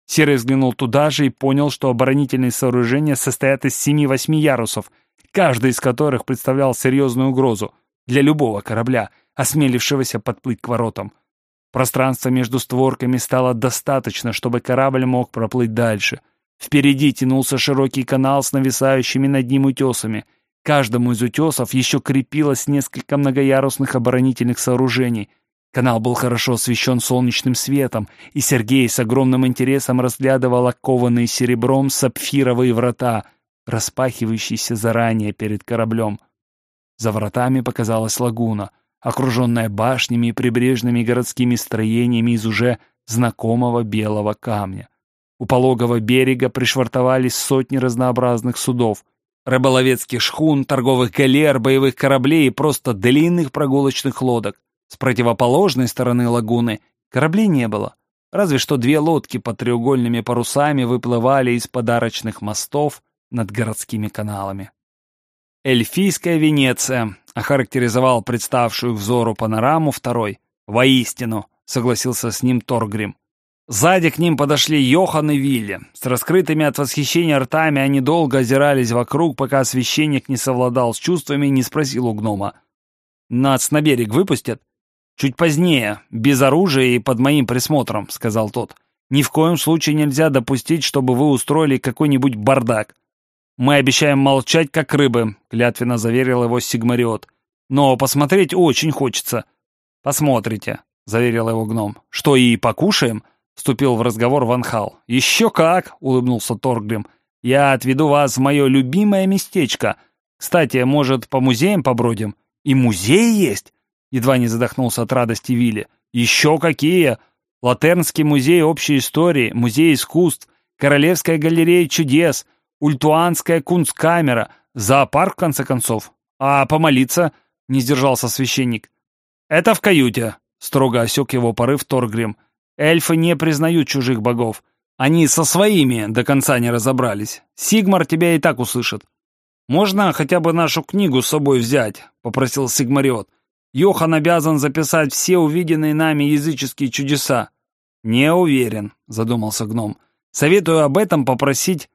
Серый взглянул туда же и понял, что оборонительные сооружения состоят из семи-восьми ярусов, каждый из которых представлял серьезную угрозу для любого корабля, осмелившегося подплыть к воротам. Пространства между створками стало достаточно, чтобы корабль мог проплыть дальше. Впереди тянулся широкий канал с нависающими над ним утесами. каждому из утесов еще крепилось несколько многоярусных оборонительных сооружений. Канал был хорошо освещен солнечным светом, и Сергей с огромным интересом разглядывал окованные серебром сапфировые врата, распахивающиеся заранее перед кораблем. За вратами показалась лагуна, окруженная башнями и прибрежными городскими строениями из уже знакомого белого камня. У пологого берега пришвартовались сотни разнообразных судов, рыболовецких шхун, торговых галер, боевых кораблей и просто длинных прогулочных лодок. С противоположной стороны лагуны кораблей не было. Разве что две лодки под треугольными парусами выплывали из подарочных мостов над городскими каналами. «Эльфийская Венеция», — охарактеризовал представшую взору панораму второй. «Воистину», — согласился с ним Торгрим. Сзади к ним подошли Йохан и Вилли. С раскрытыми от восхищения ртами они долго озирались вокруг, пока священник не совладал с чувствами и не спросил у гнома. «Нас на берег выпустят?» «Чуть позднее, без оружия и под моим присмотром», — сказал тот. «Ни в коем случае нельзя допустить, чтобы вы устроили какой-нибудь бардак. Мы обещаем молчать, как рыбы», — клятвенно заверил его Сигмариот. «Но посмотреть очень хочется». «Посмотрите», — заверил его гном. «Что, и покушаем?» вступил в разговор Ван Хал. «Еще как!» — улыбнулся Торгрим. «Я отведу вас в мое любимое местечко. Кстати, может, по музеям побродим?» «И музей есть?» — едва не задохнулся от радости Вилли. «Еще какие! Латернский музей общей истории, музей искусств, Королевская галерея чудес, Ультуанская кунсткамера, зоопарк, в конце концов. А помолиться?» — не сдержался священник. «Это в каюте», — строго осек его порыв Торгрим. Эльфы не признают чужих богов. Они со своими до конца не разобрались. Сигмар тебя и так услышит. «Можно хотя бы нашу книгу с собой взять?» — попросил Сигмариот. «Йохан обязан записать все увиденные нами языческие чудеса». «Не уверен», — задумался гном. «Советую об этом попросить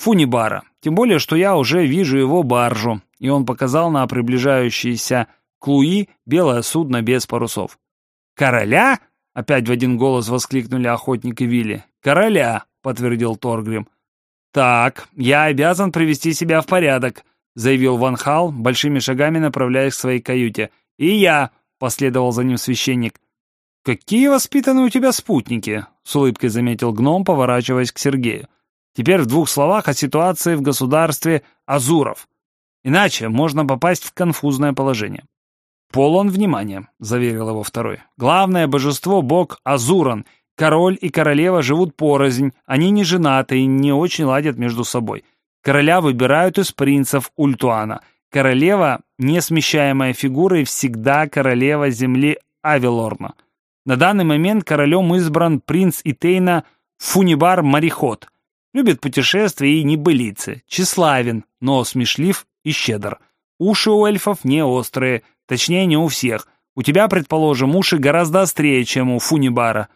Фунибара, тем более, что я уже вижу его баржу». И он показал на приближающееся Клуи белое судно без парусов. «Короля?» Опять в один голос воскликнули охотник и Вилли. «Короля!» — подтвердил Торгрим. «Так, я обязан привести себя в порядок», — заявил Ван Хал, большими шагами направляясь к своей каюте. «И я», — последовал за ним священник. «Какие воспитанные у тебя спутники», — с улыбкой заметил гном, поворачиваясь к Сергею. «Теперь в двух словах о ситуации в государстве Азуров. Иначе можно попасть в конфузное положение». «Полон внимания», — заверил его второй. «Главное божество — бог Азуран. Король и королева живут порознь, они не женаты и не очень ладят между собой. Короля выбирают из принцев Ультуана. Королева — несмещаемая фигура и всегда королева земли Авилорна. На данный момент королем избран принц Итейна Фунибар Марихот. Любит путешествия и небылицы, тщеславен, но смешлив и щедр. Уши у эльфов не острые, Точнее, не у всех. У тебя, предположим, уши гораздо острее, чем у Фунибара.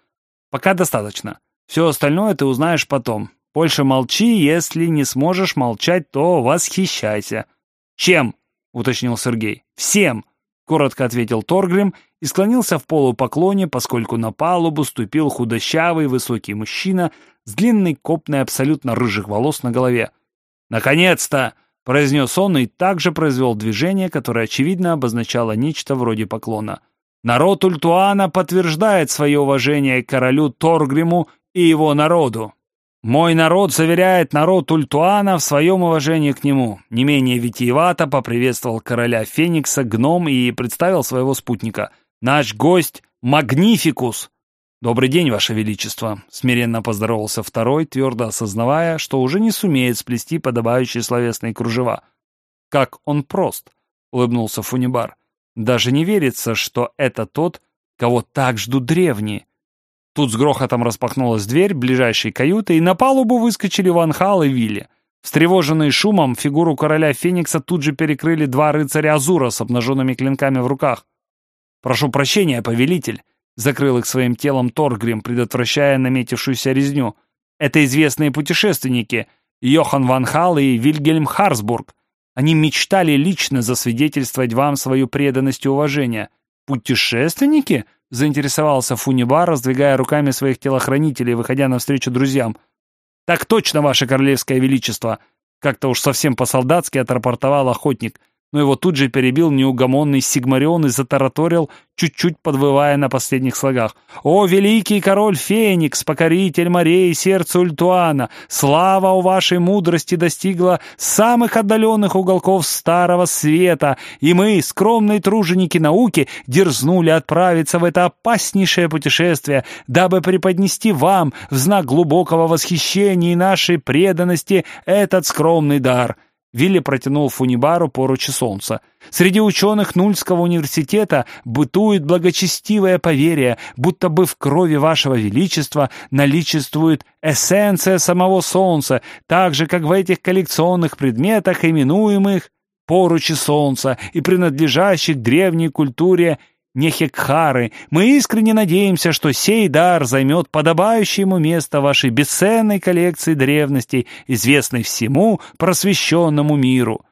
Пока достаточно. Все остальное ты узнаешь потом. Больше молчи, если не сможешь молчать, то восхищайся. Чем? уточнил Сергей. Всем, коротко ответил Торгрим и склонился в полупоклоне, поскольку на палубу ступил худощавый высокий мужчина с длинной копной абсолютно рыжих волос на голове. «Наконец-то!» произнес он и также произвел движение, которое очевидно обозначало нечто вроде поклона. Народ Ультуана подтверждает свое уважение к королю Торгриму и его народу. Мой народ заверяет народ Ультуана в своем уважении к нему. Не менее витиевато поприветствовал короля Феникса гном и представил своего спутника. Наш гость Магнификус. «Добрый день, Ваше Величество!» — смиренно поздоровался второй, твердо осознавая, что уже не сумеет сплести подобающие словесные кружева. «Как он прост!» — улыбнулся Фунибар. «Даже не верится, что это тот, кого так ждут древние!» Тут с грохотом распахнулась дверь ближайшей каюты, и на палубу выскочили Ван Хал и Вилли. Встревоженные шумом, фигуру короля Феникса тут же перекрыли два рыцаря Азура с обнаженными клинками в руках. «Прошу прощения, повелитель!» Закрыл их своим телом Торгрим, предотвращая наметившуюся резню. Это известные путешественники Йохан Ван Хал и Вильгельм Харсбург. Они мечтали лично засвидетельствовать вам свою преданность и уважение. Путешественники? Заинтересовался Фунибар, раздвигая руками своих телохранителей, выходя навстречу друзьям. «Так точно, ваше королевское величество!» Как-то уж совсем по-солдатски отрапортовал охотник — но его тут же перебил неугомонный Сигмарион и затараторил, чуть-чуть подвывая на последних слогах. «О, великий король Феникс, покоритель морей, сердце Ультуана! Слава у вашей мудрости достигла самых отдаленных уголков Старого Света, и мы, скромные труженики науки, дерзнули отправиться в это опаснейшее путешествие, дабы преподнести вам в знак глубокого восхищения и нашей преданности этот скромный дар». Вилли протянул Фунибару поручи солнца. Среди ученых Нульского университета бытует благочестивое поверие, будто бы в крови вашего величества наличествует эссенция самого солнца, так же, как в этих коллекционных предметах, именуемых поручи солнца и принадлежащих древней культуре Нехекхары, мы искренне надеемся, что сей дар займет подобающее ему место вашей бесценной коллекции древностей, известной всему просвещенному миру».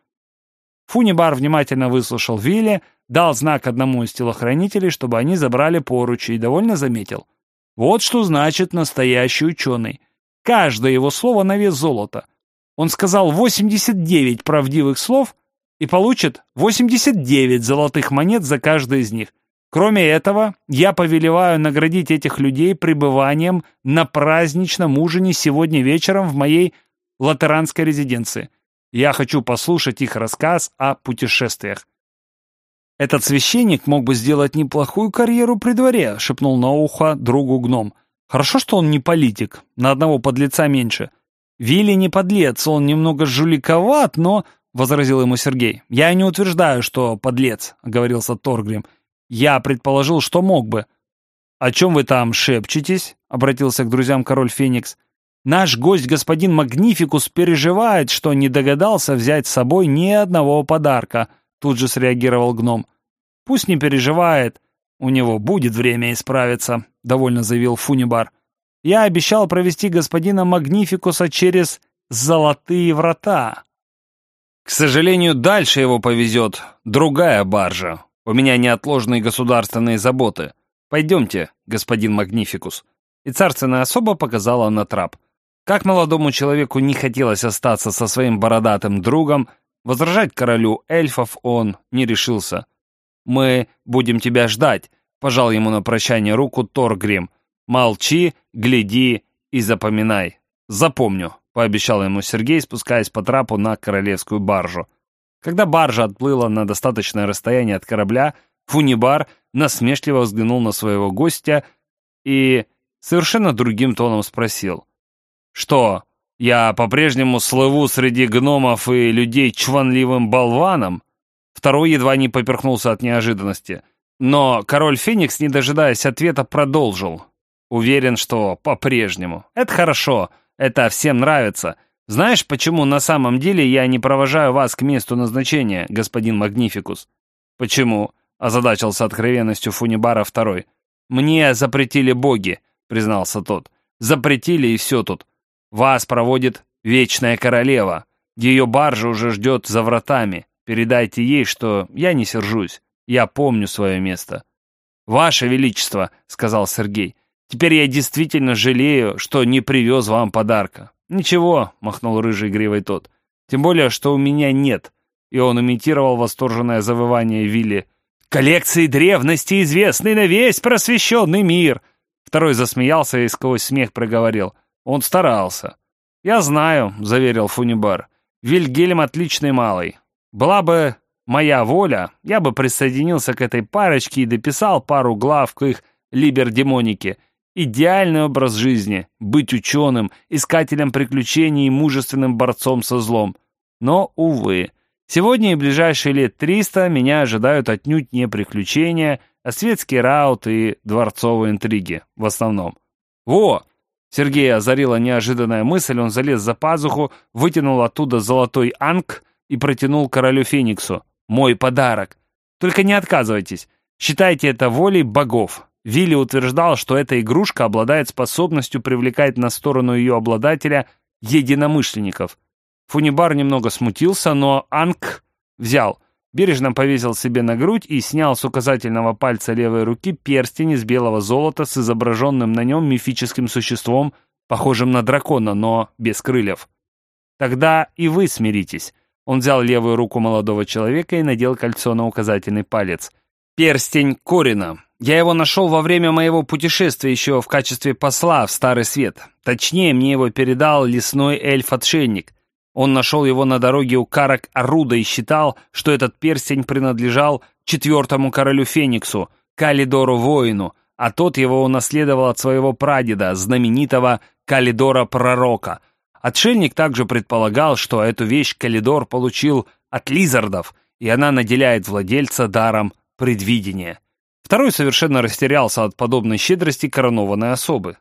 Фунибар внимательно выслушал Вилли, дал знак одному из телохранителей, чтобы они забрали поручи, и довольно заметил. Вот что значит настоящий ученый. Каждое его слово на вес золота. Он сказал 89 правдивых слов и получит 89 золотых монет за каждое из них. Кроме этого, я повелеваю наградить этих людей пребыванием на праздничном ужине сегодня вечером в моей латеранской резиденции. Я хочу послушать их рассказ о путешествиях. «Этот священник мог бы сделать неплохую карьеру при дворе», — шепнул на ухо другу гном. «Хорошо, что он не политик, на одного подлеца меньше. Вилли не подлец, он немного жуликоват, но...» — возразил ему Сергей. «Я не утверждаю, что подлец», — оговорился Торгрим. Я предположил, что мог бы. «О чем вы там шепчетесь?» — обратился к друзьям король Феникс. «Наш гость, господин Магнификус, переживает, что не догадался взять с собой ни одного подарка», — тут же среагировал гном. «Пусть не переживает, у него будет время исправиться», — довольно заявил Фунибар. «Я обещал провести господина Магнификуса через золотые врата». «К сожалению, дальше его повезет другая баржа», у меня неотложные государственные заботы. Пойдемте, господин Магнификус». И царственная особа показала на трап. Как молодому человеку не хотелось остаться со своим бородатым другом, возражать королю эльфов он не решился. «Мы будем тебя ждать», — пожал ему на прощание руку Торгрим. «Молчи, гляди и запоминай». «Запомню», — пообещал ему Сергей, спускаясь по трапу на королевскую баржу. Когда баржа отплыла на достаточное расстояние от корабля, Фунибар насмешливо взглянул на своего гостя и совершенно другим тоном спросил. «Что, я по-прежнему слыву среди гномов и людей чванливым болваном?» Второй едва не поперхнулся от неожиданности. Но король Феникс, не дожидаясь ответа, продолжил. Уверен, что по-прежнему. Это хорошо, это всем нравится. Знаешь, почему на самом деле я не провожаю вас к месту назначения, господин Магнификус? Почему? Озадачился откровенностью Фунибара второй. Мне запретили боги, признался тот. Запретили и все тут. Вас проводит Вечная Королева. Ее баржа уже ждет за вратами. Передайте ей, что я не сержусь. Я помню свое место. «Ваше Величество», — сказал Сергей, — «теперь я действительно жалею, что не привез вам подарка. «Ничего», — махнул рыжий гривой тот. «Тем более, что у меня нет». И он имитировал восторженное завывание Вилли. «Коллекции древности, известны на весь просвещенный мир!» Второй засмеялся и сквозь смех проговорил. «Он старался». «Я знаю», — заверил Фунибар. «Вильгельм отличный малый. Была бы моя воля, я бы присоединился к этой парочке и дописал пару глав к их либердемонике. Идеальный образ жизни — быть ученым, искателем приключений и мужественным борцом со злом. Но, увы, сегодня и ближайшие лет триста меня ожидают отнюдь не приключения, а светские рауты и дворцовые интриги в основном. Во! Сергея озарила неожиданная мысль, он залез за пазуху, вытянул оттуда золотой анг и протянул королю Фениксу. «Мой подарок! Только не отказывайтесь, считайте это волей богов!» Вилли утверждал, что эта игрушка обладает способностью привлекать на сторону ее обладателя единомышленников. Фунибар немного смутился, но Анг взял, бережно повесил себе на грудь и снял с указательного пальца левой руки перстень из белого золота с изображенным на нем мифическим существом, похожим на дракона, но без крыльев. Тогда и вы смиритесь. Он взял левую руку молодого человека и надел кольцо на указательный палец. «Перстень Корина. Я его нашел во время моего путешествия еще в качестве посла в Старый Свет. Точнее, мне его передал лесной эльф-отшельник. Он нашел его на дороге у Карак Аруда и считал, что этот перстень принадлежал четвертому королю Фениксу, Калидору Воину, а тот его унаследовал от своего прадеда, знаменитого Калидора Пророка — Отшельник также предполагал, что эту вещь Калидор получил от лизардов, и она наделяет владельца даром предвидения. Второй совершенно растерялся от подобной щедрости коронованной особы.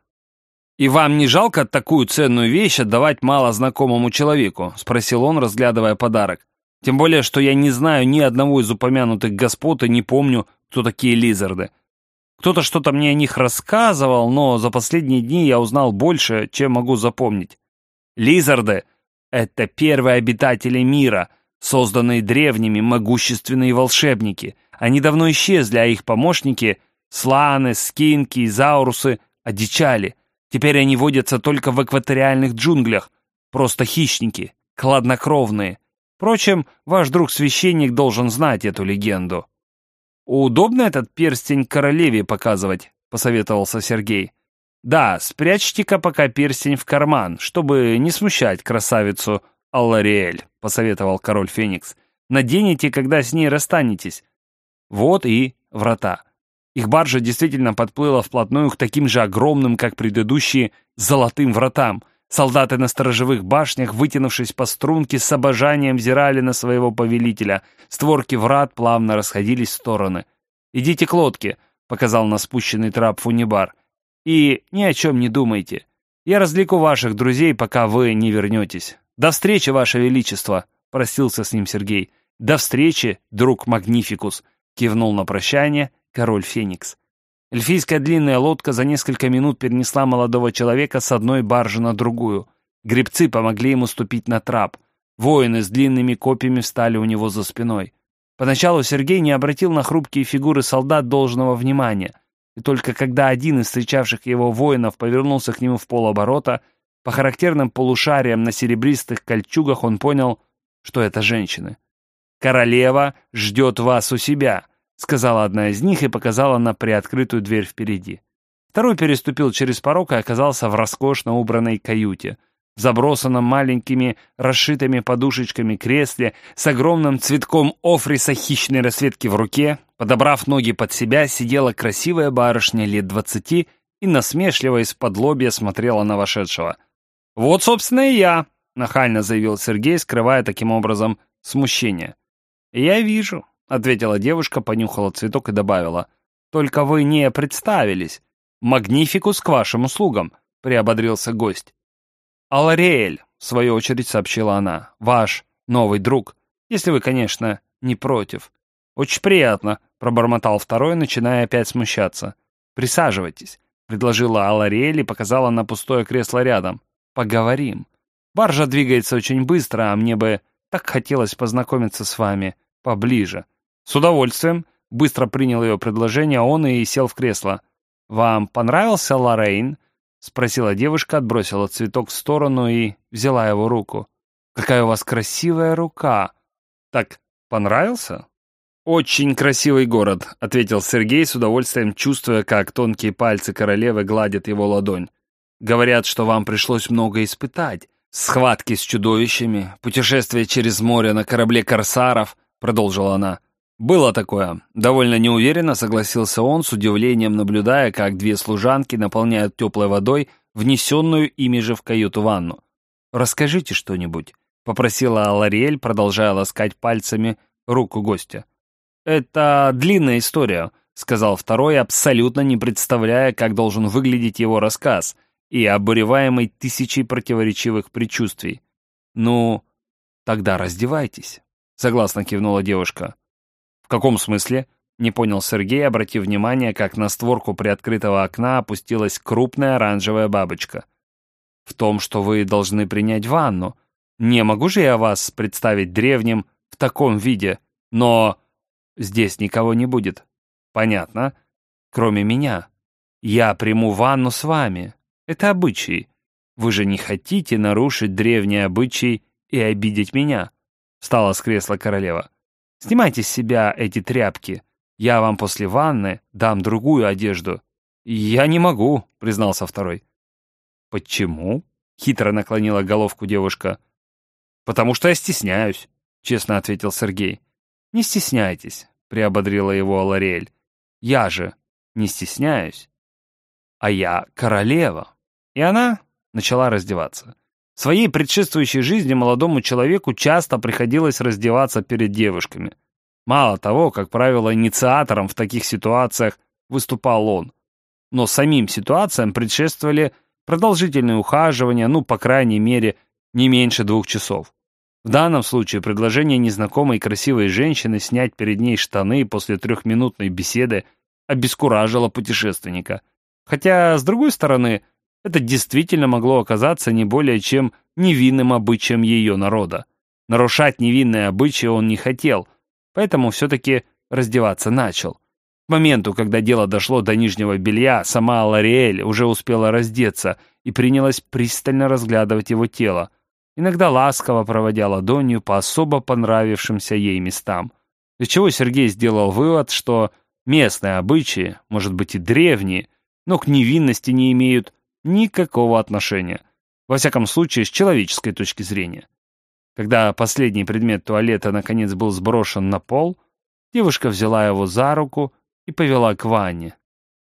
«И вам не жалко такую ценную вещь отдавать малознакомому человеку?» — спросил он, разглядывая подарок. «Тем более, что я не знаю ни одного из упомянутых господ и не помню, кто такие лизарды. Кто-то что-то мне о них рассказывал, но за последние дни я узнал больше, чем могу запомнить. Лизарды — это первые обитатели мира, созданные древними могущественные волшебники. Они давно исчезли, а их помощники — сланы, скинки, заурусы — одичали. Теперь они водятся только в экваториальных джунглях. Просто хищники, хладнокровные. Впрочем, ваш друг-священник должен знать эту легенду. «Удобно этот перстень королеве показывать?» — посоветовался Сергей. «Да, спрячьте-ка пока перстень в карман, чтобы не смущать красавицу Аллариэль», — посоветовал король Феникс. «Наденете, когда с ней расстанетесь». Вот и врата. Их баржа действительно подплыла вплотную к таким же огромным, как предыдущие, золотым вратам. Солдаты на сторожевых башнях, вытянувшись по струнке, с обожанием взирали на своего повелителя. Створки врат плавно расходились в стороны. «Идите к лодке», — показал на спущенный трап фунибар. И ни о чем не думайте. Я развлеку ваших друзей, пока вы не вернетесь. До встречи, ваше величество!» — простился с ним Сергей. «До встречи, друг Магнификус!» — кивнул на прощание король Феникс. Эльфийская длинная лодка за несколько минут перенесла молодого человека с одной баржи на другую. Гребцы помогли ему ступить на трап. Воины с длинными копьями встали у него за спиной. Поначалу Сергей не обратил на хрупкие фигуры солдат должного внимания. И только когда один из встречавших его воинов повернулся к нему в полоборота, по характерным полушариям на серебристых кольчугах он понял, что это женщины. «Королева ждет вас у себя», — сказала одна из них и показала на приоткрытую дверь впереди. Второй переступил через порог и оказался в роскошно убранной каюте — в забросанном маленькими расшитыми подушечками кресле с огромным цветком офриса хищной расцветки в руке, подобрав ноги под себя, сидела красивая барышня лет двадцати и насмешливо из-под лобья смотрела на вошедшего. «Вот, собственно, и я», — нахально заявил Сергей, скрывая таким образом смущение. «Я вижу», — ответила девушка, понюхала цветок и добавила. «Только вы не представились. Магнификус к вашим услугам», — приободрился гость. «Алариэль», — в свою очередь сообщила она, — «ваш новый друг, если вы, конечно, не против». «Очень приятно», — пробормотал второй, начиная опять смущаться. «Присаживайтесь», — предложила Алариэль и показала на пустое кресло рядом. «Поговорим. Баржа двигается очень быстро, а мне бы так хотелось познакомиться с вами поближе». «С удовольствием», — быстро принял ее предложение он и сел в кресло. «Вам понравился Лоррейн?» — спросила девушка, отбросила цветок в сторону и взяла его руку. «Какая у вас красивая рука!» «Так, понравился?» «Очень красивый город», — ответил Сергей с удовольствием, чувствуя, как тонкие пальцы королевы гладят его ладонь. «Говорят, что вам пришлось много испытать. Схватки с чудовищами, путешествие через море на корабле корсаров», — продолжила она. «Было такое». Довольно неуверенно согласился он, с удивлением наблюдая, как две служанки наполняют теплой водой внесенную ими же в каюту ванну. «Расскажите что-нибудь», — попросила Лариэль, продолжая ласкать пальцами руку гостя. «Это длинная история», — сказал второй, абсолютно не представляя, как должен выглядеть его рассказ, и обуреваемый тысячей противоречивых предчувствий. «Ну, тогда раздевайтесь», — согласно кивнула девушка каком смысле?» — не понял Сергей, обратив внимание, как на створку приоткрытого окна опустилась крупная оранжевая бабочка. «В том, что вы должны принять ванну. Не могу же я вас представить древним в таком виде, но здесь никого не будет. Понятно? Кроме меня. Я приму ванну с вами. Это обычай. вы же не хотите нарушить древние обычаи и обидеть меня?» Встала с кресла королева. «Снимайте с себя эти тряпки. Я вам после ванны дам другую одежду». «Я не могу», — признался второй. «Почему?» — хитро наклонила головку девушка. «Потому что я стесняюсь», — честно ответил Сергей. «Не стесняйтесь», — приободрила его Лориэль. «Я же не стесняюсь, а я королева». И она начала раздеваться. В своей предшествующей жизни молодому человеку часто приходилось раздеваться перед девушками. Мало того, как правило, инициатором в таких ситуациях выступал он. Но самим ситуациям предшествовали продолжительные ухаживания, ну, по крайней мере, не меньше двух часов. В данном случае предложение незнакомой красивой женщины снять перед ней штаны после трехминутной беседы обескуражило путешественника. Хотя, с другой стороны, это действительно могло оказаться не более чем невинным обычаем ее народа. Нарушать невинные обычаи он не хотел, поэтому все-таки раздеваться начал. К моменту, когда дело дошло до нижнего белья, сама Лориэль уже успела раздеться и принялась пристально разглядывать его тело, иногда ласково проводя ладонью по особо понравившимся ей местам. Из чего Сергей сделал вывод, что местные обычаи, может быть и древние, но к невинности не имеют никакого отношения. Во всяком случае, с человеческой точки зрения. Когда последний предмет туалета наконец был сброшен на пол, девушка взяла его за руку и повела к ванне.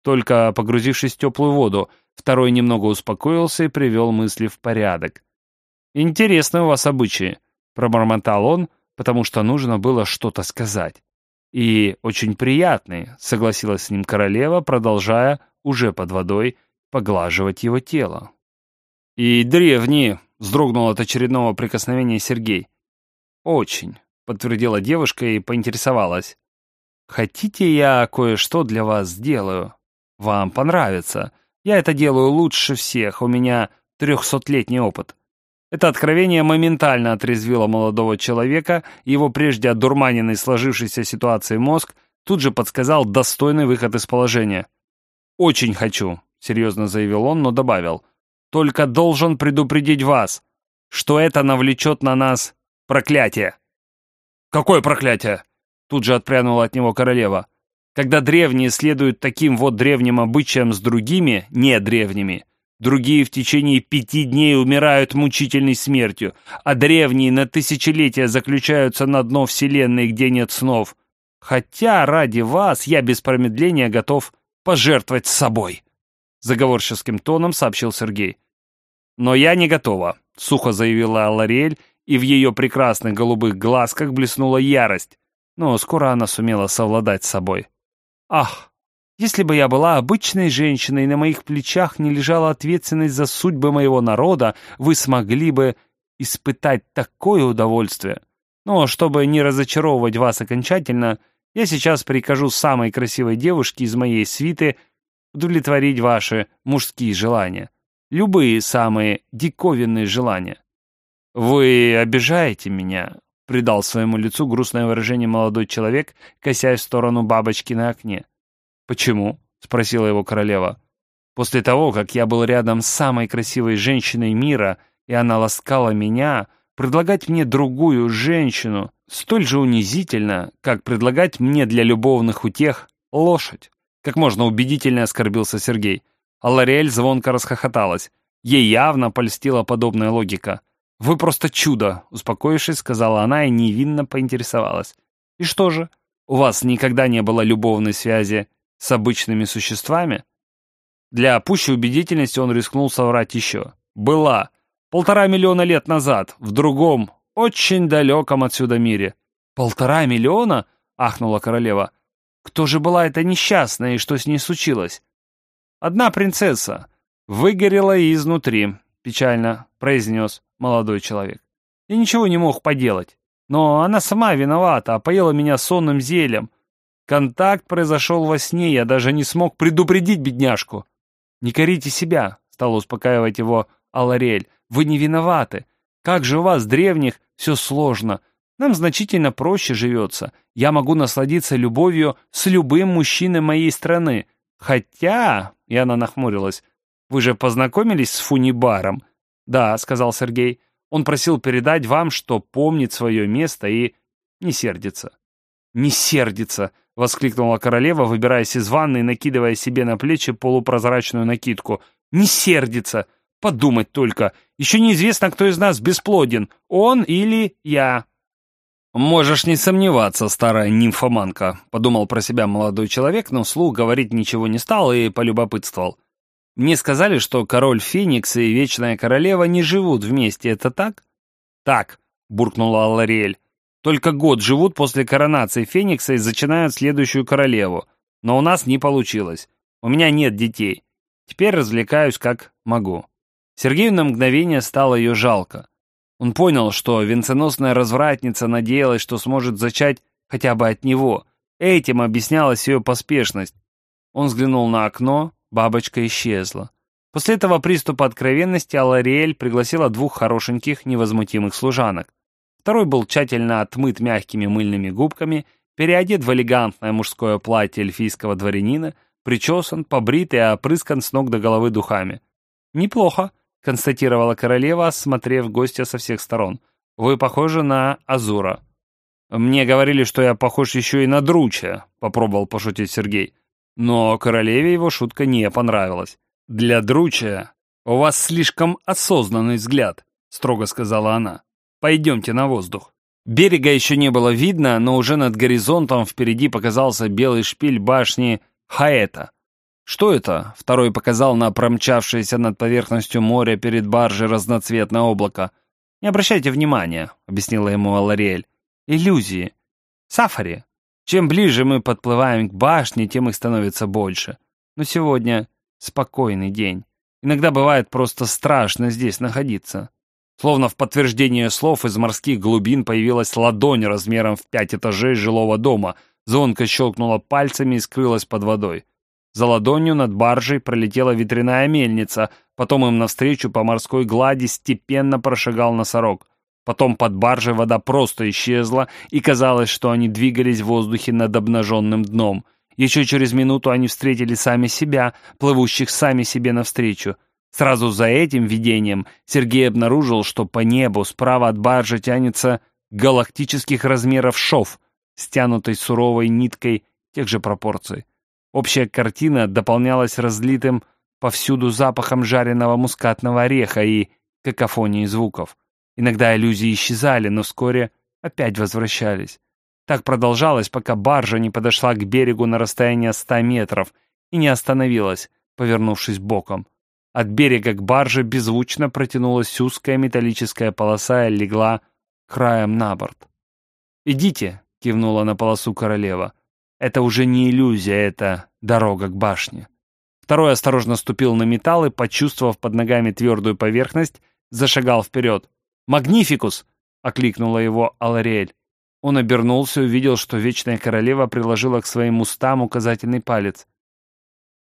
Только погрузившись в теплую воду, второй немного успокоился и привел мысли в порядок. «Интересные у вас обычаи», — пробормотал он, потому что нужно было что-то сказать. «И очень приятные», — согласилась с ним королева, продолжая, уже под водой, поглаживать его тело. «И древние», — вздрогнул от очередного прикосновения Сергей. «Очень», — подтвердила девушка и поинтересовалась. «Хотите, я кое-что для вас сделаю? Вам понравится. Я это делаю лучше всех, у меня трехсотлетний опыт». Это откровение моментально отрезвило молодого человека, его прежде одурманенный сложившейся ситуацией мозг тут же подсказал достойный выход из положения. «Очень хочу», — серьезно заявил он, но добавил. «Только должен предупредить вас, что это навлечет на нас проклятие». «Какое проклятие?» Тут же отпрянула от него королева. «Когда древние следуют таким вот древним обычаям с другими, не древними, Другие в течение пяти дней умирают мучительной смертью, а древние на тысячелетия заключаются на дно Вселенной, где нет снов. Хотя ради вас я без промедления готов пожертвовать собой», — заговорческим тоном сообщил Сергей. «Но я не готова», — сухо заявила Лариэль, и в ее прекрасных голубых глазках блеснула ярость, но скоро она сумела совладать с собой. «Ах, если бы я была обычной женщиной, на моих плечах не лежала ответственность за судьбы моего народа, вы смогли бы испытать такое удовольствие. Но чтобы не разочаровывать вас окончательно, я сейчас прикажу самой красивой девушке из моей свиты удовлетворить ваши мужские желания. Любые самые диковинные желания. «Вы обижаете меня», — придал своему лицу грустное выражение молодой человек, косясь в сторону бабочки на окне. «Почему?» — спросила его королева. «После того, как я был рядом с самой красивой женщиной мира, и она ласкала меня, предлагать мне другую женщину столь же унизительно, как предлагать мне для любовных утех лошадь». Как можно убедительнее оскорбился Сергей. А Лориэль звонко расхохоталась. Ей явно польстила подобная логика. «Вы просто чудо!» — успокоившись, сказала она и невинно поинтересовалась. «И что же? У вас никогда не было любовной связи с обычными существами? Для пущей убедительности он рискнул соврать еще. Была. Полтора миллиона лет назад, в другом, очень далеком отсюда мире. Полтора миллиона? Ахнула королева. Кто же была эта несчастная и что с ней случилось? Одна принцесса. Выгорела изнутри, печально произнес молодой человек. Я ничего не мог поделать. Но она сама виновата, а поела меня сонным зельем. Контакт произошел во сне, я даже не смог предупредить бедняжку. «Не корите себя», — стал успокаивать его Аларель. «Вы не виноваты. Как же у вас, древних, все сложно. Нам значительно проще живется. Я могу насладиться любовью с любым мужчиной моей страны. Хотя...» — и она нахмурилась. «Вы же познакомились с Фунибаром. «Да», — сказал Сергей. «Он просил передать вам, что помнит свое место и не сердится». «Не сердится!» — воскликнула королева, выбираясь из ванны и накидывая себе на плечи полупрозрачную накидку. «Не сердится! Подумать только! Еще неизвестно, кто из нас бесплоден, он или я!» «Можешь не сомневаться, старая нимфоманка», — подумал про себя молодой человек, но вслух говорить ничего не стал и полюбопытствовал. «Мне сказали, что король Феникс и Вечная Королева не живут вместе, это так?» «Так», — буркнула Аллариэль. «Только год живут после коронации Феникса и зачинают следующую королеву. Но у нас не получилось. У меня нет детей. Теперь развлекаюсь как могу». Сергею на мгновение стало ее жалко. Он понял, что венценосная развратница надеялась, что сможет зачать хотя бы от него. Этим объяснялась ее поспешность. Он взглянул на окно, бабочка исчезла. После этого приступа откровенности Алариэль пригласила двух хорошеньких, невозмутимых служанок. Второй был тщательно отмыт мягкими мыльными губками, переодет в элегантное мужское платье эльфийского дворянина, причесан, побрит и опрыскан с ног до головы духами. «Неплохо», — констатировала королева, осмотрев гостя со всех сторон. «Вы похожи на Азура». «Мне говорили, что я похож еще и на Друча», — попробовал пошутить Сергей. Но королеве его шутка не понравилась. «Для Друча у вас слишком осознанный взгляд», — строго сказала она. «Пойдемте на воздух». Берега еще не было видно, но уже над горизонтом впереди показался белый шпиль башни Хаэта. «Что это?» — второй показал на промчавшееся над поверхностью моря перед баржей разноцветное облако. «Не обращайте внимания», — объяснила ему Алариэль. «Иллюзии. Сафари. Чем ближе мы подплываем к башне, тем их становится больше. Но сегодня спокойный день. Иногда бывает просто страшно здесь находиться». Словно в подтверждение слов из морских глубин появилась ладонь размером в пять этажей жилого дома, звонко щелкнула пальцами и скрылась под водой. За ладонью над баржей пролетела ветряная мельница, потом им навстречу по морской глади степенно прошагал носорог. Потом под баржей вода просто исчезла, и казалось, что они двигались в воздухе над обнаженным дном. Еще через минуту они встретили сами себя, плывущих сами себе навстречу. Сразу за этим видением Сергей обнаружил, что по небу справа от баржи тянется галактических размеров шов, стянутый суровой ниткой тех же пропорций. Общая картина дополнялась разлитым повсюду запахом жареного мускатного ореха и какофонией звуков. Иногда иллюзии исчезали, но вскоре опять возвращались. Так продолжалось, пока баржа не подошла к берегу на расстояние ста метров и не остановилась, повернувшись боком. От берега к барже беззвучно протянулась узкая металлическая полоса и легла краем на борт. «Идите», — кивнула на полосу королева. Это уже не иллюзия, это дорога к башне. Второй осторожно ступил на металл и, почувствовав под ногами твердую поверхность, зашагал вперед. «Магнификус!» — окликнула его Алариэль. Он обернулся и увидел, что Вечная Королева приложила к своим устам указательный палец.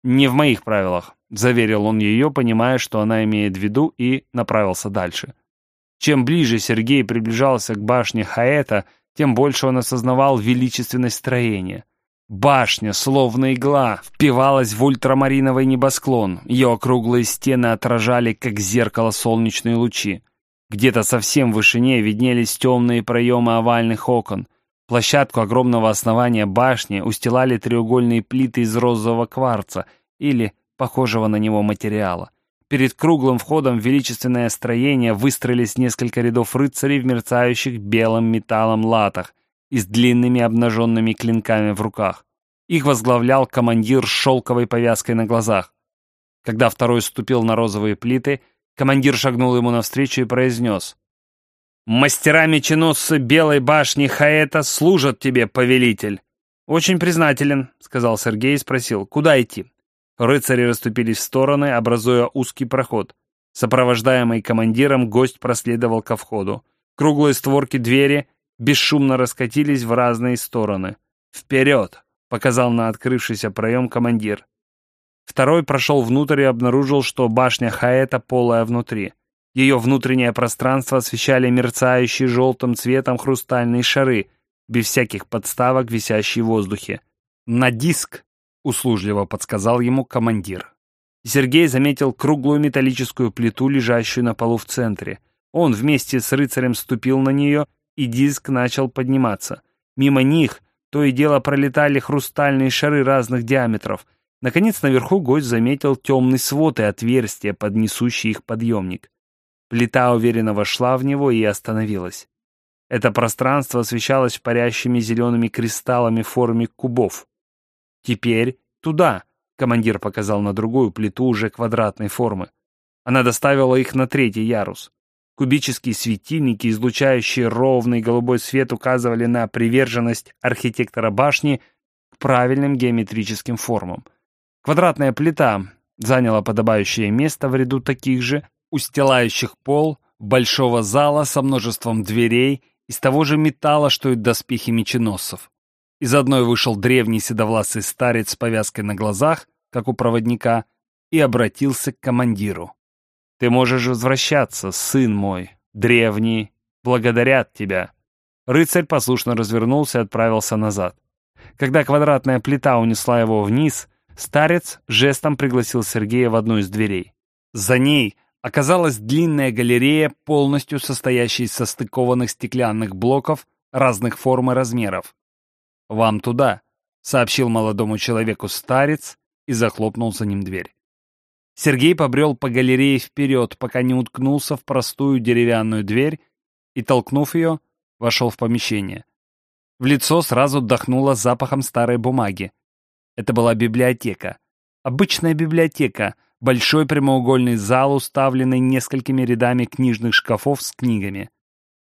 «Не в моих правилах», — заверил он ее, понимая, что она имеет в виду, и направился дальше. Чем ближе Сергей приближался к башне Хаэта, тем больше он осознавал величественность строения. Башня, словно игла, впивалась в ультрамариновый небосклон. Ее округлые стены отражали, как зеркало, солнечные лучи. Где-то совсем в вышине виднелись темные проемы овальных окон. Площадку огромного основания башни устилали треугольные плиты из розового кварца или похожего на него материала. Перед круглым входом в величественное строение выстроились несколько рядов рыцарей в мерцающих белым металлом латах и с длинными обнаженными клинками в руках. Их возглавлял командир с шелковой повязкой на глазах. Когда второй ступил на розовые плиты, командир шагнул ему навстречу и произнес «Мастера меченосцы Белой башни Хаэта служат тебе, повелитель!» «Очень признателен», — сказал Сергей и спросил, «куда идти?» Рыцари расступились в стороны, образуя узкий проход. Сопровождаемый командиром, гость проследовал ко входу. Круглые створки двери бесшумно раскатились в разные стороны. «Вперед!» — показал на открывшийся проем командир. Второй прошел внутрь и обнаружил, что башня Хаэта полая внутри. Ее внутреннее пространство освещали мерцающие желтым цветом хрустальные шары, без всяких подставок, висящие в воздухе. На диск, услужливо подсказал ему командир. Сергей заметил круглую металлическую плиту, лежащую на полу в центре. Он вместе с рыцарем ступил на нее, и диск начал подниматься. Мимо них то и дело пролетали хрустальные шары разных диаметров. Наконец наверху гость заметил темный свод и отверстие, под несущий их подъемник. Плита уверенно вошла в него и остановилась. Это пространство освещалось парящими зелеными кристаллами в форме кубов. «Теперь туда», — командир показал на другую плиту уже квадратной формы. Она доставила их на третий ярус. Кубические светильники, излучающие ровный голубой свет, указывали на приверженность архитектора башни к правильным геометрическим формам. Квадратная плита заняла подобающее место в ряду таких же, устилающих пол, большого зала со множеством дверей из того же металла, что и доспехи меченосцев. Из одной вышел древний седовласый старец с повязкой на глазах, как у проводника, и обратился к командиру. Ты можешь возвращаться, сын мой. Древние благодарят тебя». Рыцарь послушно развернулся и отправился назад. Когда квадратная плита унесла его вниз, старец жестом пригласил Сергея в одну из дверей. За ней оказалась длинная галерея, полностью состоящая из состыкованных стеклянных блоков разных форм и размеров. «Вам туда», — сообщил молодому человеку старец и захлопнул за ним дверь. Сергей побрел по галерее вперед, пока не уткнулся в простую деревянную дверь и, толкнув ее, вошел в помещение. В лицо сразу дохнуло запахом старой бумаги. Это была библиотека. Обычная библиотека, большой прямоугольный зал, уставленный несколькими рядами книжных шкафов с книгами.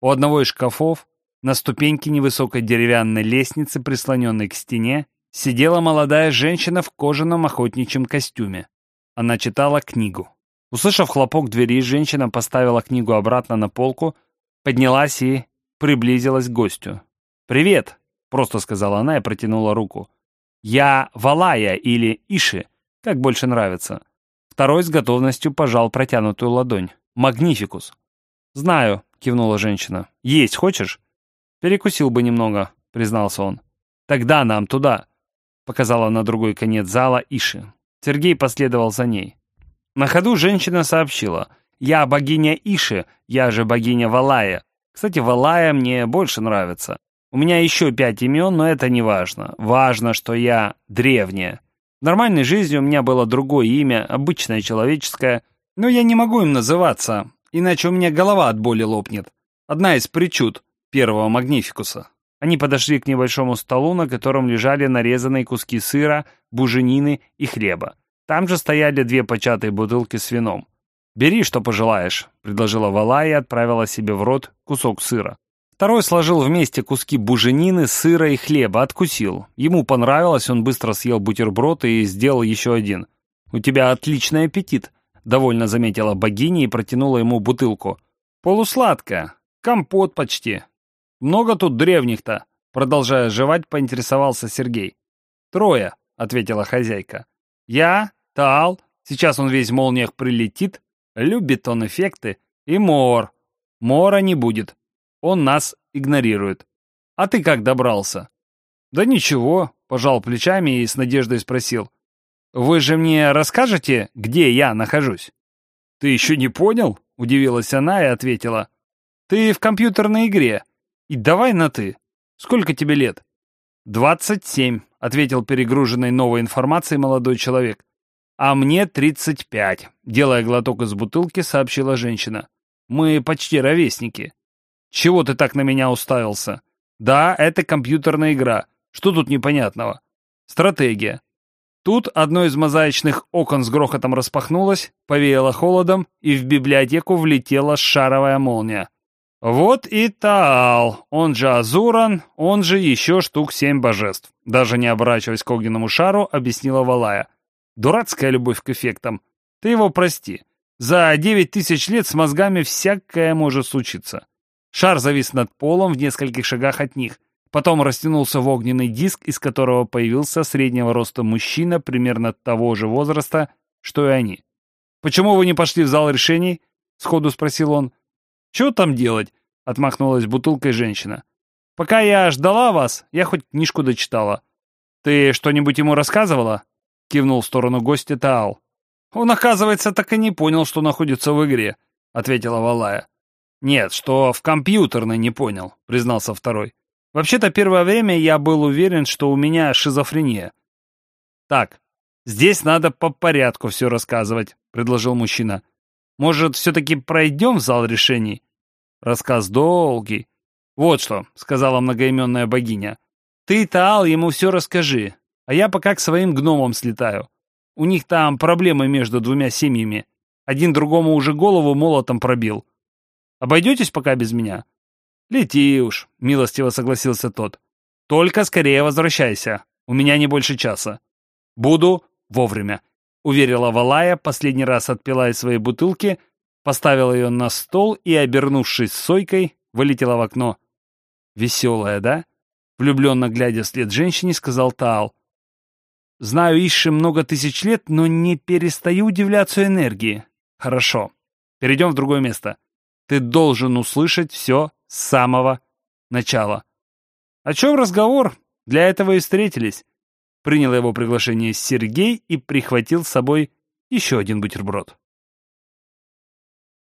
У одного из шкафов, на ступеньке невысокой деревянной лестницы, прислоненной к стене, сидела молодая женщина в кожаном охотничьем костюме. Она читала книгу. Услышав хлопок двери, женщина поставила книгу обратно на полку, поднялась и приблизилась к гостю. «Привет!» — просто сказала она и протянула руку. «Я Валая или Иши, как больше нравится». Второй с готовностью пожал протянутую ладонь. «Магнификус». «Знаю», — кивнула женщина. «Есть хочешь?» «Перекусил бы немного», — признался он. «Тогда нам туда», — показала на другой конец зала Иши. Сергей последовал за ней. На ходу женщина сообщила. «Я богиня Иши, я же богиня Валая. Кстати, Валая мне больше нравится. У меня еще пять имен, но это не важно. Важно, что я древняя. В нормальной жизни у меня было другое имя, обычное человеческое, но я не могу им называться, иначе у меня голова от боли лопнет. Одна из причуд первого Магнификуса. Они подошли к небольшому столу, на котором лежали нарезанные куски сыра, буженины и хлеба. Там же стояли две початые бутылки с вином. «Бери, что пожелаешь», — предложила Вала и отправила себе в рот кусок сыра. Второй сложил вместе куски буженины, сыра и хлеба, откусил. Ему понравилось, он быстро съел бутерброд и сделал еще один. «У тебя отличный аппетит», — довольно заметила богиня и протянула ему бутылку. «Полусладкая. Компот почти. Много тут древних-то?» Продолжая жевать, поинтересовался Сергей. «Трое», — ответила хозяйка. «Я, Тал, сейчас он весь в молниях прилетит, любит он эффекты, и Мор. Мора не будет. Он нас игнорирует. А ты как добрался?» «Да ничего», — пожал плечами и с надеждой спросил. «Вы же мне расскажете, где я нахожусь?» «Ты еще не понял?» — удивилась она и ответила. «Ты в компьютерной игре. И давай на «ты». Сколько тебе лет?» «Двадцать семь», — ответил перегруженной новой информацией молодой человек. «А мне тридцать пять», — делая глоток из бутылки, сообщила женщина. «Мы почти ровесники». «Чего ты так на меня уставился?» «Да, это компьютерная игра. Что тут непонятного?» «Стратегия». Тут одно из мозаичных окон с грохотом распахнулось, повеяло холодом, и в библиотеку влетела шаровая молния. Вот и Таал, он же Азуран, он же еще штук семь божеств. Даже не оборачиваясь к огненному шару, объяснила Валая. Дурацкая любовь к эффектам. Ты его прости. За девять тысяч лет с мозгами всякое может случиться. Шар завис над полом в нескольких шагах от них. Потом растянулся в огненный диск, из которого появился среднего роста мужчина примерно того же возраста, что и они. «Почему вы не пошли в зал решений?» — сходу спросил он. «Чего там делать?» — отмахнулась бутылкой женщина. «Пока я ждала вас, я хоть книжку дочитала». «Ты что-нибудь ему рассказывала?» — кивнул в сторону гостя Таал. Он, оказывается, так и не понял, что находится в игре, ответила Валая. Нет, что в компьютерной не понял, признался второй. Вообще-то первое время я был уверен, что у меня шизофрения. Так, здесь надо по порядку все рассказывать, предложил мужчина. Может, все-таки пройдем в зал решений? Рассказ долгий. Вот что, сказала многоименная богиня. Ты, Таал, ему все расскажи, а я пока к своим гномам слетаю. У них там проблемы между двумя семьями. Один другому уже голову молотом пробил. Обойдетесь пока без меня?» «Лети уж», — милостиво согласился тот. «Только скорее возвращайся. У меня не больше часа». «Буду вовремя», — уверила Валая, последний раз отпила из своей бутылки, поставила ее на стол и, обернувшись сойкой, вылетела в окно. «Веселая, да?» Влюбленно глядя вслед женщине, сказал Таал. Знаю Иши много тысяч лет, но не перестаю удивляться энергии. Хорошо. Перейдем в другое место. Ты должен услышать все с самого начала. О чем разговор? Для этого и встретились. Принял его приглашение Сергей и прихватил с собой еще один бутерброд.